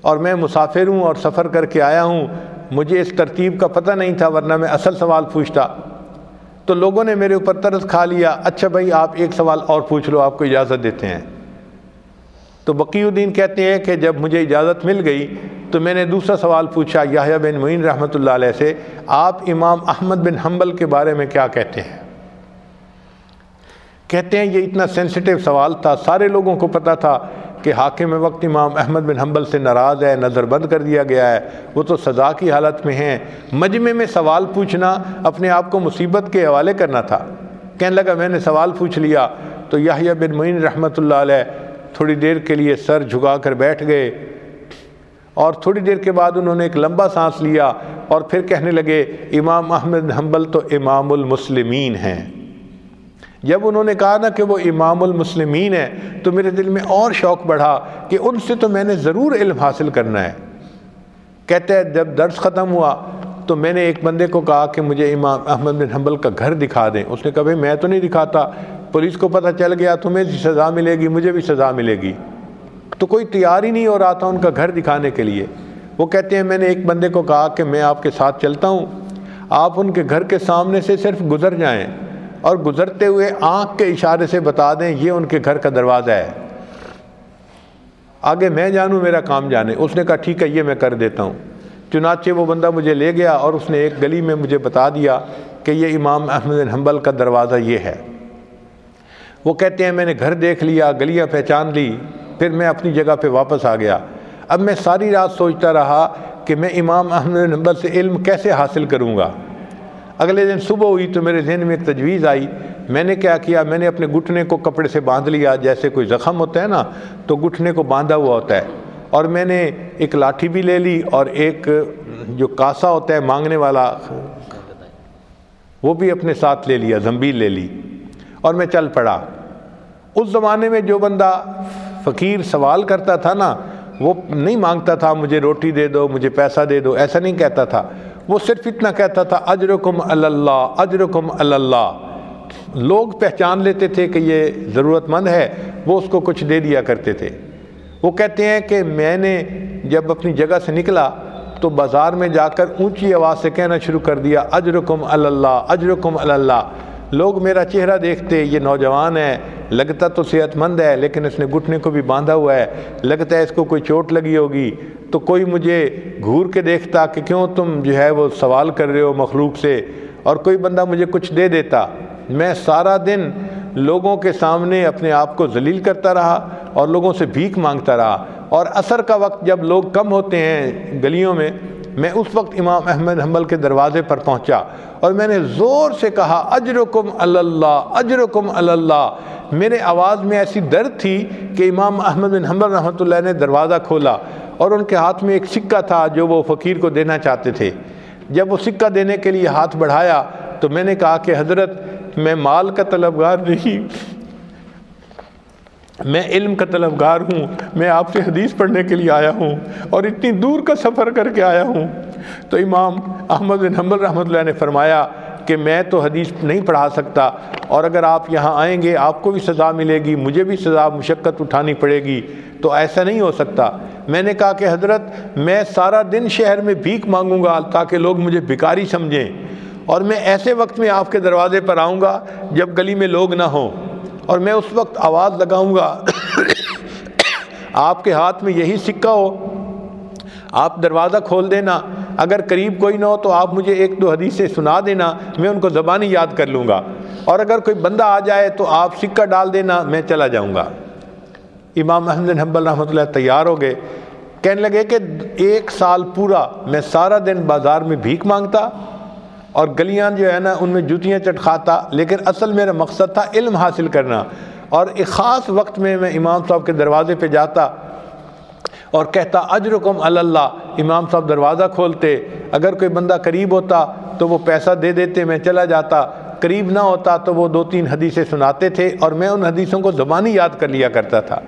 اور میں مسافر ہوں اور سفر کر کے آیا ہوں مجھے اس ترتیب کا پتہ نہیں تھا ورنہ میں اصل سوال پوچھتا۔ تو لوگوں نے میرے اوپر طرز کھا لیا۔ اچھا بھائی، آپ ایک سوال اور پوچھ لو، آپ کو اجازت دیتے ہیں۔ تو بقی الدین کہتے ہیں کہ جب مجھے اجازت مل گئی تو میں نے دوسرا سوال پوچھا یاہیا بن معین رحمۃ اللہ علیہ سے، آپ امام احمد بن حنبل کے بارے میں کیا کہتے ہیں؟ کہتے ہیں یہ اتنا سینسٹیو سوال تھا، سارے لوگوں کو پتا تھا کہ حاکم وقت امام احمد بن حنبل سے ناراض ہے، نظر بند کر دیا گیا ہے، وہ تو سزا کی حالت میں ہیں۔ مجمع میں سوال پوچھنا اپنے آپ کو مصیبت کے حوالے کرنا تھا۔ کہنے لگا، میں نے سوال پوچھ لیا۔ تو یاہیا بن معین رحمۃ اللہ علیہ تھوڑی دیر کے لیے سر جھگا کر بیٹھ گئے۔ اور تھوڑی دیر کے بعد انہوں نے ایک لمبا سانس لیا اور پھر کہنے لگے، امام احمد حنبل تو امام المسلمین ہیں۔ جب انہوں نے کہا نا کہ وہ امام المسلمین ہے تو میرے دل میں اور شوق بڑھا کہ ان سے تو میں نے ضرور علم حاصل کرنا ہے۔ کہتے ہیں، جب درس ختم ہوا تو میں نے ایک بندے کو کہا کہ مجھے امام احمد بن حنبل کا گھر دکھا دیں۔ اس نے کہا، بھائی، میں تو نہیں دکھاتا، پولیس کو پتہ چل گیا، تمہیں بھی سزا ملے گی، مجھے بھی سزا ملے گی۔ تو کوئی تیار ہی نہیں ہو رہا تھا ان کا گھر دکھانے کے لیے۔ وہ کہتے ہیں، میں نے ایک بندے کو کہا کہ میں آپ کے ساتھ چلتا ہوں، آپ ان کے گھر کے سامنے سے صرف گزر جائیں۔ اور گزرتے ہوئے آنکھ کے اشارے سے بتا دیں، یہ ان کے گھر کا دروازہ ہے۔ آگے میں جانوں، میرا کام جانے۔ اس نے کہا، ٹھیک ہے، یہ میں کر دیتا ہوں۔ چنانچہ وہ بندہ مجھے لے گیا اور اس نے ایک گلی میں مجھے بتا دیا کہ یہ امام احمد حنبل کا دروازہ یہ ہے۔ وہ کہتے ہیں، میں نے گھر دیکھ لیا، گلیاں پہچان لی، پھر میں اپنی جگہ پہ واپس آ گیا۔ اب میں ساری رات سوچتا رہا کہ میں امام احمد حنبل سے علم کیسے حاصل کروں گا؟ اگلے دن صبح ہوئی تو میرے ذہن میں ایک تجویز آئی۔ میں نے کیا کیا؟ میں نے اپنے گھٹنے کو کپڑے سے باندھ لیا۔ جیسے کوئی زخم ہوتا ہے نا، تو گھٹنے کو باندھا ہوا ہوتا ہے۔ اور میں نے ایک لاٹھی بھی لے لی اور ایک جو کاسا ہوتا ہے مانگنے والا، وہ بھی اپنے ساتھ لے لیا، زمبیل لے لی۔ اور میں چل پڑا۔ اس زمانے میں جو بندہ فقیر سوال کرتا تھا نا، وہ نہیں مانگتا تھا، مجھے روٹی دے دو، مجھے پیسہ دے دو، ایسا نہیں کہتا تھا۔ وہ صرف اتنا کہتا تھا، اجرکم اللہ اجرکم اللہ لوگ پہچان لیتے تھے کہ یہ ضرورت مند ہے، وہ اس کو کچھ دے دیا کرتے تھے۔ وہ کہتے ہیں کہ میں نے جب اپنی جگہ سے نکلا تو بازار میں جا کر اونچی آواز سے کہنا شروع کر دیا، اجرکم اللہ اجرکم اللہ لوگ میرا چہرہ دیکھتے، یہ نوجوان ہے، لگتا تو صحت مند ہے، لیکن اس نے گھٹنے کو بھی باندھا ہوا ہے، لگتا ہے اس کو کوئی چوٹ لگی ہوگی۔ تو کوئی مجھے گھور کے دیکھتا کہ کیوں تم جو ہے وہ سوال کر رہے ہو مخلوق سے؟ اور کوئی بندہ مجھے کچھ دے دیتا۔ میں سارا دن لوگوں کے سامنے اپنے آپ کو ذلیل کرتا رہا اور لوگوں سے بھیک مانگتا رہا۔ اور اثر کا وقت جب لوگ کم ہوتے ہیں گلیوں میں میں اس وقت امام احمد حنبل کے دروازے پر پہنچا۔ اور میں نے زور سے کہا، اجرکم اللہ اجرکم اللہ. میرے آواز میں ایسی درد تھی کہ امام احمد بن حنبل رحمۃ اللہ نے دروازہ کھولا اور ان کے ہاتھ میں ایک سکہ تھا جو وہ فقیر کو دینا چاہتے تھے۔ جب وہ سکہ دینے کے لیے ہاتھ بڑھایا تو میں نے کہا کہ، حضرت، میں مال کا طلبگار نہیں، میں علم کا طلبگار ہوں، میں آپ سے حدیث پڑھنے کے لیے آیا ہوں اور اتنی دور کا سفر کر کے آیا ہوں۔ تو امام احمد بن حنبل رحمۃ اللہ نے فرمایا کہ میں تو حدیث نہیں پڑھا سکتا اور اگر آپ یہاں آئیں گے، آپ کو بھی سزا ملے گی، مجھے بھی سزا مشقت اٹھانی پڑے گی، تو ایسا نہیں ہو سکتا۔ میں نے کہا کہ حضرت، میں سارا دن شہر میں بھیک مانگوں گا تاکہ لوگ مجھے بھکاری سمجھیں اور میں ایسے وقت میں آپ کے دروازے پر آؤں گا جب گلی میں لوگ نہ ہوں اور میں اس وقت آواز لگاؤں گا۔ <coughs> آپ کے ہاتھ میں یہی سکہ ہو۔ آپ دروازہ کھول دینا۔ اگر قریب کوئی نہ ہو تو آپ مجھے ایک دو حدیثیں سنا دینا، میں ان کو زبانی یاد کر لوں گا۔ اور اگر کوئی بندہ آ جائے تو آپ سکہ ڈال دینا، میں چلا جاؤں گا۔ امام احمد حنبل رحمۃ اللہ تیار ہو گئے۔ کہنے لگے کہ ایک سال پورا میں سارا دن بازار میں بھیک مانگتا اور گلیاں جو ہے نا، ان میں جوتیاں چٹکھاتا لیکن اصل میرا مقصد تھا علم حاصل کرنا۔ اور ایک خاص وقت میں میں امام صاحب کے دروازے پہ جاتا اور کہتا، اجرکم اللہ امام صاحب دروازہ کھولتے، اگر کوئی بندہ قریب ہوتا تو وہ پیسہ دے دیتے، میں چلا جاتا، قریب نہ ہوتا تو وہ دو تین حدیثیں سناتے تھے اور میں ان حدیثوں کو زبانی یاد کر لیا کرتا تھا۔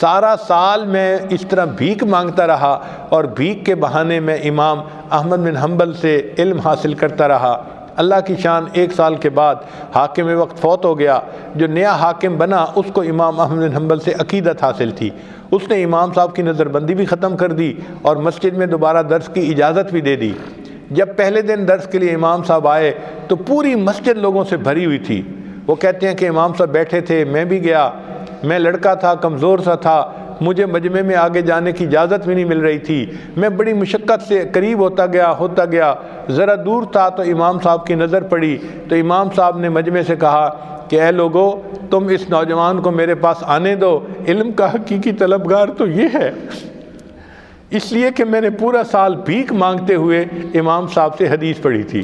سارا سال میں اس طرح بھیک مانگتا رہا اور بھیک کے بہانے میں امام احمد بن حنبل سے علم حاصل کرتا رہا۔ اللہ کی شان، ایک سال کے بعد حاکم وقت فوت ہو گیا۔ جو نیا حاکم بنا، اس کو امام احمد بن حنبل سے عقیدت حاصل تھی۔ اس نے امام صاحب کی نظر بندی بھی ختم کر دی اور مسجد میں دوبارہ درس کی اجازت بھی دے دی۔ جب پہلے دن درس کے لیے امام صاحب آئے تو پوری مسجد لوگوں سے بھری ہوئی تھی۔ وہ کہتے ہیں کہ امام صاحب بیٹھے تھے، میں بھی گیا۔ میں لڑکا تھا، کمزور سا تھا۔ مجھے مجمع میں آگے جانے کی اجازت بھی نہیں مل رہی تھی۔ میں بڑی مشقت سے قریب ہوتا گیا ہوتا گیا۔ ذرا دور تھا تو امام صاحب کی نظر پڑی۔ تو امام صاحب نے مجمع سے کہا کہ اے لوگو، تم اس نوجوان کو میرے پاس آنے دو۔ علم کا حقیقی طلبگار تو یہ ہے۔ اس لیے کہ میں نے پورا سال بھیک مانگتے ہوئے امام صاحب سے حدیث پڑھی تھی۔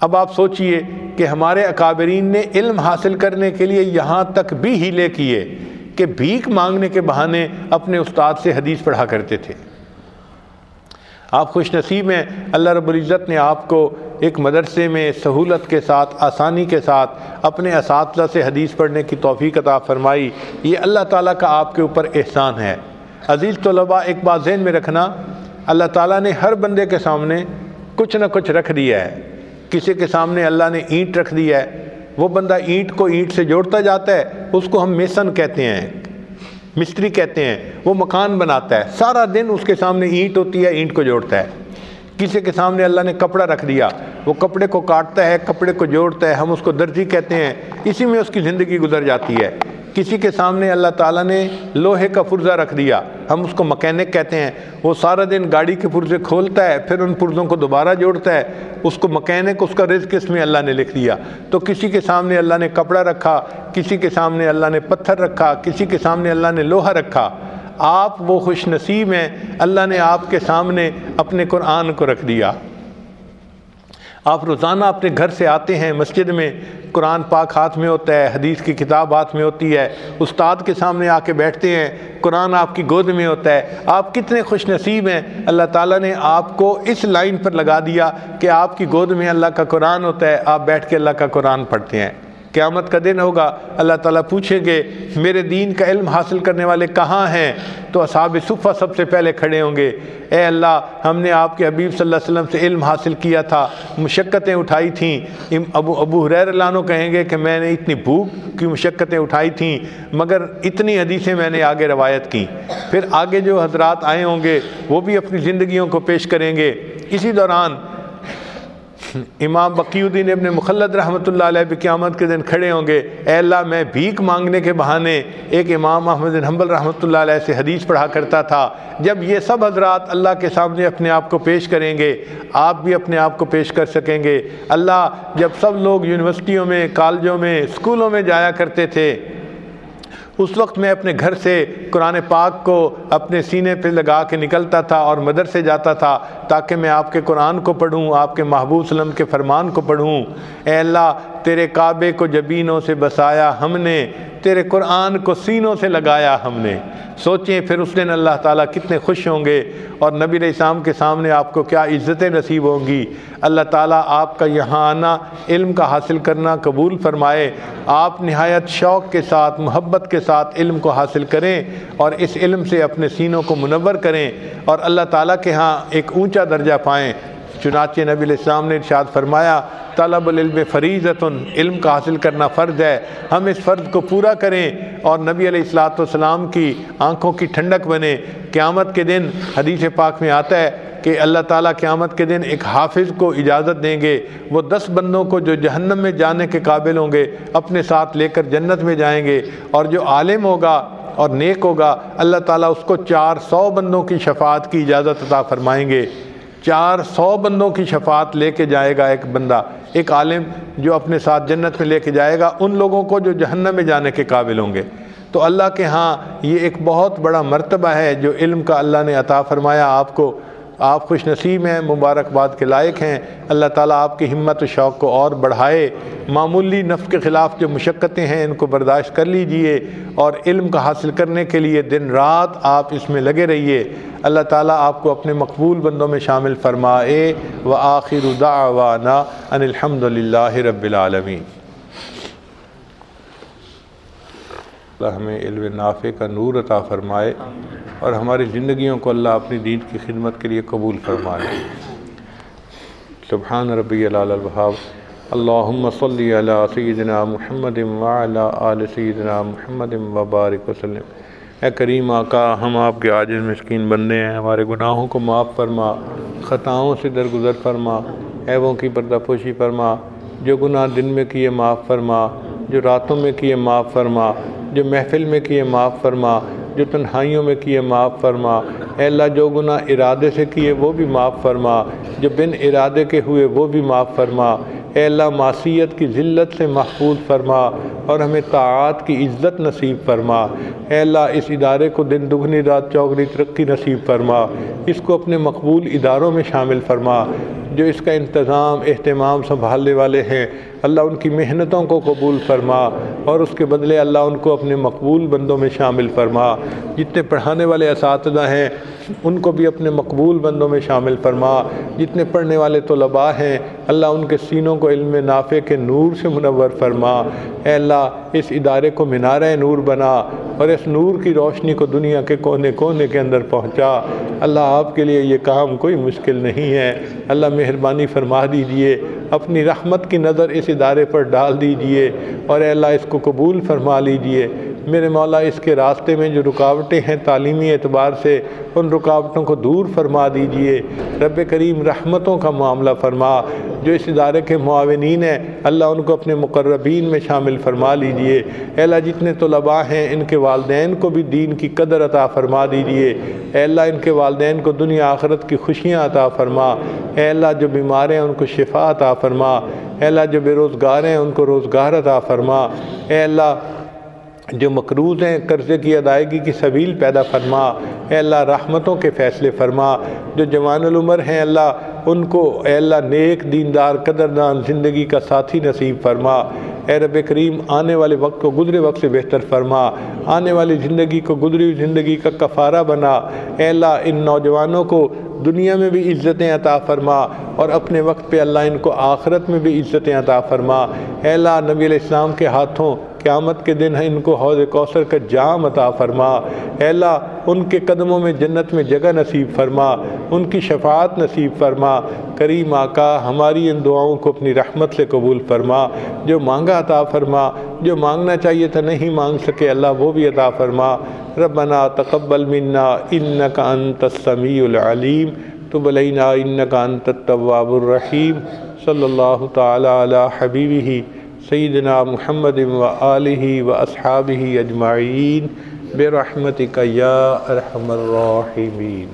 اب آپ سوچئے کہ ہمارے اکابرین نے علم حاصل کرنے کے لیے یہاں تک بھی ہیلے کیے کہ بھیک مانگنے کے بہانے اپنے استاد سے حدیث پڑھا کرتے تھے۔ آپ خوش نصیب ہیں۔ اللہ رب العزت نے آپ کو ایک مدرسے میں سہولت کے ساتھ، آسانی کے ساتھ اپنے اساتذہ سے حدیث پڑھنے کی توفیق عطا فرمائی۔ یہ اللہ تعالیٰ کا آپ کے اوپر احسان ہے۔ عزیز طلباء، ایک بات ذہن میں رکھنا، اللہ تعالیٰ نے ہر بندے کے سامنے کچھ نہ کچھ رکھ دیا ہے۔ کسی کے سامنے اللہ نے اینٹ رکھ دیا ہے۔ وہ بندہ اینٹ کو اینٹ سے جوڑتا جاتا ہے، اس کو ہم میسن کہتے ہیں۔ مستری کہتے ہیں، وہ مکان بناتا ہے، سارا دن اس کے سامنے اینٹ ہوتی ہے، اینٹ کو جوڑتا ہے۔ کسی کے سامنے اللہ نے کپڑا رکھ دیا، وہ کپڑے کو کاٹتا ہے، کپڑے کو جوڑتا ہے، ہم اس کو درجی کہتے ہیں، اسی میں اس کی زندگی گزر جاتی ہے۔ کسی کے سامنے اللہ تعالیٰ نے لوہے کا پرزہ رکھ دیا۔ ہم اس کو مکینک کہتے ہیں۔ وہ سارا دن گاڑی کے پرزے کھولتا ہے، پھر ان پرزوں کو دوبارہ جوڑتا ہے۔ اس کو مکینک، اس کا رزق اس میں اللہ نے لکھ دیا۔ تو کسی کے سامنے اللہ نے کپڑا رکھا، کسی کے سامنے اللہ نے پتھر رکھا، کسی کے سامنے اللہ نے لوہا رکھا۔ آپ وہ خوش نصیب ہیں۔ اللہ نے آپ کے سامنے اپنے قرآن کو رکھ دیا۔ آپ روزانہ اپنے گھر سے آتے ہیں، مسجد میں قرآن پاک ہاتھ میں ہوتا ہے، حدیث کی کتاب ہاتھ میں ہوتی ہے، استاد کے سامنے آ کے بیٹھتے ہیں، قرآن آپ کی گود میں ہوتا ہے۔ آپ کتنے خوش نصیب ہیں۔ اللہ تعالیٰ نے آپ کو اس لائن پر لگا دیا کہ آپ کی گود میں اللہ کا قرآن ہوتا ہے، آپ بیٹھ کے اللہ کا قرآن پڑھتے ہیں۔ قیامت کا دن ہوگا، اللہ تعالیٰ پوچھیں گے، میرے دین کا علم حاصل کرنے والے کہاں ہیں؟ تو اصحاب صفحہ سب سے پہلے کھڑے ہوں گے۔ اے اللہ، ہم نے آپ کے حبیب صلی اللہ علیہ وسلم سے علم حاصل کیا تھا، مشقتیں اٹھائی تھیں۔ ابو ابو حریر اللہ کہیں گے کہ میں نے اتنی بھوک کی مشقتیں اٹھائی تھیں، مگر اتنی حدیثیں میں نے آگے روایت کی۔ پھر آگے جو حضرات آئے ہوں گے، وہ بھی اپنی زندگیوں کو پیش کریں گے۔ اسی دوران امام بقی الدین ابن مخلد رحمۃ اللہ علیہ قیامت کے دن کھڑے ہوں گے۔ اے اللہ، میں بھیک مانگنے کے بہانے ایک امام احمد حنبل رحمۃ اللہ علیہ سے حدیث پڑھا کرتا تھا۔ جب یہ سب حضرات اللہ کے سامنے اپنے آپ کو پیش کریں گے، آپ بھی اپنے آپ کو پیش کر سکیں گے۔ اللہ جب سب لوگ یونیورسٹیوں میں، کالجوں میں اسکولوں میں جایا کرتے تھے اس وقت میں اپنے گھر سے قرآن پاک کو اپنے سینے پہ لگا کے نکلتا تھا اور مدرسے جاتا تھا تاکہ میں آپ کے قرآن کو پڑھوں، آپ کے محبوب وسلم کے فرمان کو پڑھوں۔ اے اللہ، تیرے کعبے کو جبینوں سے بسایا ہم نے تیرے قرآن کو سینوں سے لگایا ہم نے۔ سوچیں پھر اس دن اللہ تعالیٰ کتنے خوش ہوں گے اور نبی علیہ السلام کے سامنے آپ کو کیا عزتیں نصیب ہوں گی۔ اللہ تعالیٰ آپ کا یہاں آنا علم کا حاصل کرنا قبول فرمائے۔ آپ نہایت شوق کے ساتھ، محبت کے ساتھ علم کو حاصل کریں اور اس علم سے اپنے سینوں کو منور کریں اور اللہ تعالیٰ کے ہاں ایک اونچا درجہ پائیں۔ چنانچہ نبی علیہ السلام نے ارشاد فرمایا، طلب العلم فریضت علم کا حاصل کرنا فرض ہے، ہم اس فرض کو پورا کریں اور نبی علیہ السلاۃ والسلام کی آنکھوں کی ٹھنڈک بنے۔ قیامت کے دن حدیث پاک میں آتا ہے کہ اللہ تعالیٰ قیامت کے دن ایک حافظ کو اجازت دیں گے۔ وہ دس بندوں کو جو جہنم میں جانے کے قابل ہوں گے، اپنے ساتھ لے کر جنت میں جائیں گے۔ اور جو عالم ہوگا اور نیک ہوگا، اللہ تعالیٰ اس کو چار سو بندوں کی شفاعت کی اجازت عطا فرمائیں گے۔ چار سو بندوں کی شفاعت لے کے جائے گا ایک بندہ، ایک عالم جو اپنے ساتھ جنت میں لے کے جائے گا، ان لوگوں کو جو جہنم میں جانے کے قابل ہوں گے۔ تو اللہ کے ہاں یہ ایک بہت بڑا مرتبہ ہے جو علم کا اللہ نے عطا فرمایا آپ کو۔ آپ خوش نصیب ہیں، مبارکباد کے لائق ہیں۔ اللہ تعالیٰ آپ کی ہمت و شوق کو اور بڑھائے۔ معمولی نفس کے خلاف جو مشقتیں ہیں، ان کو برداشت کر لیجیے۔ اور علم کا حاصل کرنے کے لیے دن رات آپ اس میں لگے رہیے۔ اللہ تعالیٰ آپ کو اپنے مقبول بندوں میں شامل فرمائے۔ و آخر دعوانا ان الحمد للہ رب العالمین۔ اللہ ہمیں علم نافع کا نور عطا فرمائے اور ہماری زندگیوں کو اللہ اپنی دین کی خدمت کے لیے قبول فرمائے۔ سبحان ربی البحاب اللہم صلی علی سیدنا محمد وعلا آل سیدنا محمد وبارک وسلم۔ اے کریم آقا، ہم آپ کے عاجز مسکین بندے ہیں، ہمارے گناہوں کو معاف فرما، خطاؤں سے درگزر فرما، عیبوں کی پردہ پوشی فرما، جو گناہ دن میں کیے معاف فرما۔ جو راتوں میں کیے معاف فرما، جو محفل میں کیے معاف فرما، جو تنہائیوں میں کیے معاف فرما، اے اللہ جو گناہ ارادے سے کیے وہ بھی معاف فرما، جو بن ارادے کے ہوئے وہ بھی معاف فرما۔ اے اللہ معصیت کی ذلت سے محفوظ فرما اور ہمیں طاعات کی عزت نصیب فرما۔ اے اللہ اس ادارے کو دن دگنی، رات چوگنی، ترقی نصیب فرما۔ اس کو اپنے مقبول اداروں میں شامل فرما، جو اس کا انتظام، اہتمام سنبھالنے والے ہیں۔ اللہ ان کی محنتوں کو قبول فرما اور اس کے بدلے اللہ ان کو اپنے مقبول بندوں میں شامل فرما۔ جتنے پڑھانے والے اساتذہ ہیں، ان کو بھی اپنے مقبول بندوں میں شامل فرما۔ جتنے پڑھنے والے طلباء ہیں، اللہ ان کے سینوں کو علم نافع کے نور سے منور فرما۔ اے اللہ، اس ادارے کو مینار نور بنا اور اس نور کی روشنی کو دنیا کے کونے کونے کے اندر پہنچا۔ اللہ آپ کے لیے یہ کام کوئی مشکل نہیں ہے۔ اللہ مہربانی فرما دیجیے۔ اپنی رحمت کی نظر اس ادارے پر ڈال دیجیے اور اے اللہ اس کو قبول فرما لیجیے۔ میرے مولا، اس کے راستے میں جو رکاوٹیں ہیں تعلیمی اعتبار سے، ان رکاوٹوں کو دور فرما دیجیے۔ رب کریم رحمتوں کا معاملہ فرما۔ جو اس ادارے کے معاونین ہیں، اللہ ان کو اپنے مقربین میں شامل فرما لیجیے۔ اے اللہ، جتنے طلباء ہیں، ان کے والدین کو بھی دین کی قدر عطا فرما دیجیے۔ اے اللہ، ان کے والدین کو دنیا آخرت کی خوشیاں عطا فرما۔ اے اللہ، جو بیمار ہیں، ان کو شفا عطا فرما۔ اے اللہ، جو بے روزگار ہیں، ان کو روزگار عطا فرما۔ اے اللہ جو مقروض ہیں، قرضے کی ادائیگی کی سبیل پیدا فرما۔ اے اللہ، رحمتوں کے فیصلے فرما۔ جو جوان العمر ہیں، اللہ، ان کو اے اللہ، نیک دیندار، قدردان زندگی کا ساتھی نصیب فرما۔ اے رب کریم، آنے والے وقت کو گزرے وقت سے بہتر فرما۔ آنے والی زندگی کو گزری زندگی کا کفارہ بنا۔ اے اللہ، ان نوجوانوں کو دنیا میں بھی عزتیں عطا فرما اور اپنے وقت پہ اللہ ان کو آخرت میں بھی عزتیں عطا فرما۔ اے اللہ، نبی علیہ السلام کے ہاتھوں قیامت کے دن ان کو حوض کوثر کا جام عطا فرما۔ اے اللہ، ان کے قدموں میں جنت میں جگہ نصیب فرما، ان کی شفاعت نصیب فرما۔ کریم آقا، ہماری ان دعاؤں کو اپنی رحمت سے قبول فرما۔ جو مانگا عطا فرما، جو مانگنا چاہیے تھا نہیں مانگ سکے، اللہ وہ بھی عطا فرما۔ ربنا تقبل منا انکا انت السمیع العلیم۔ تب علینا انکا انت التواب الرحیم۔ صلی اللہ تعالی علی حبیبہ۔ سیدنا محمد و آلہ و اصحابہ اجمعین برحمتک یا ارحم الراحمین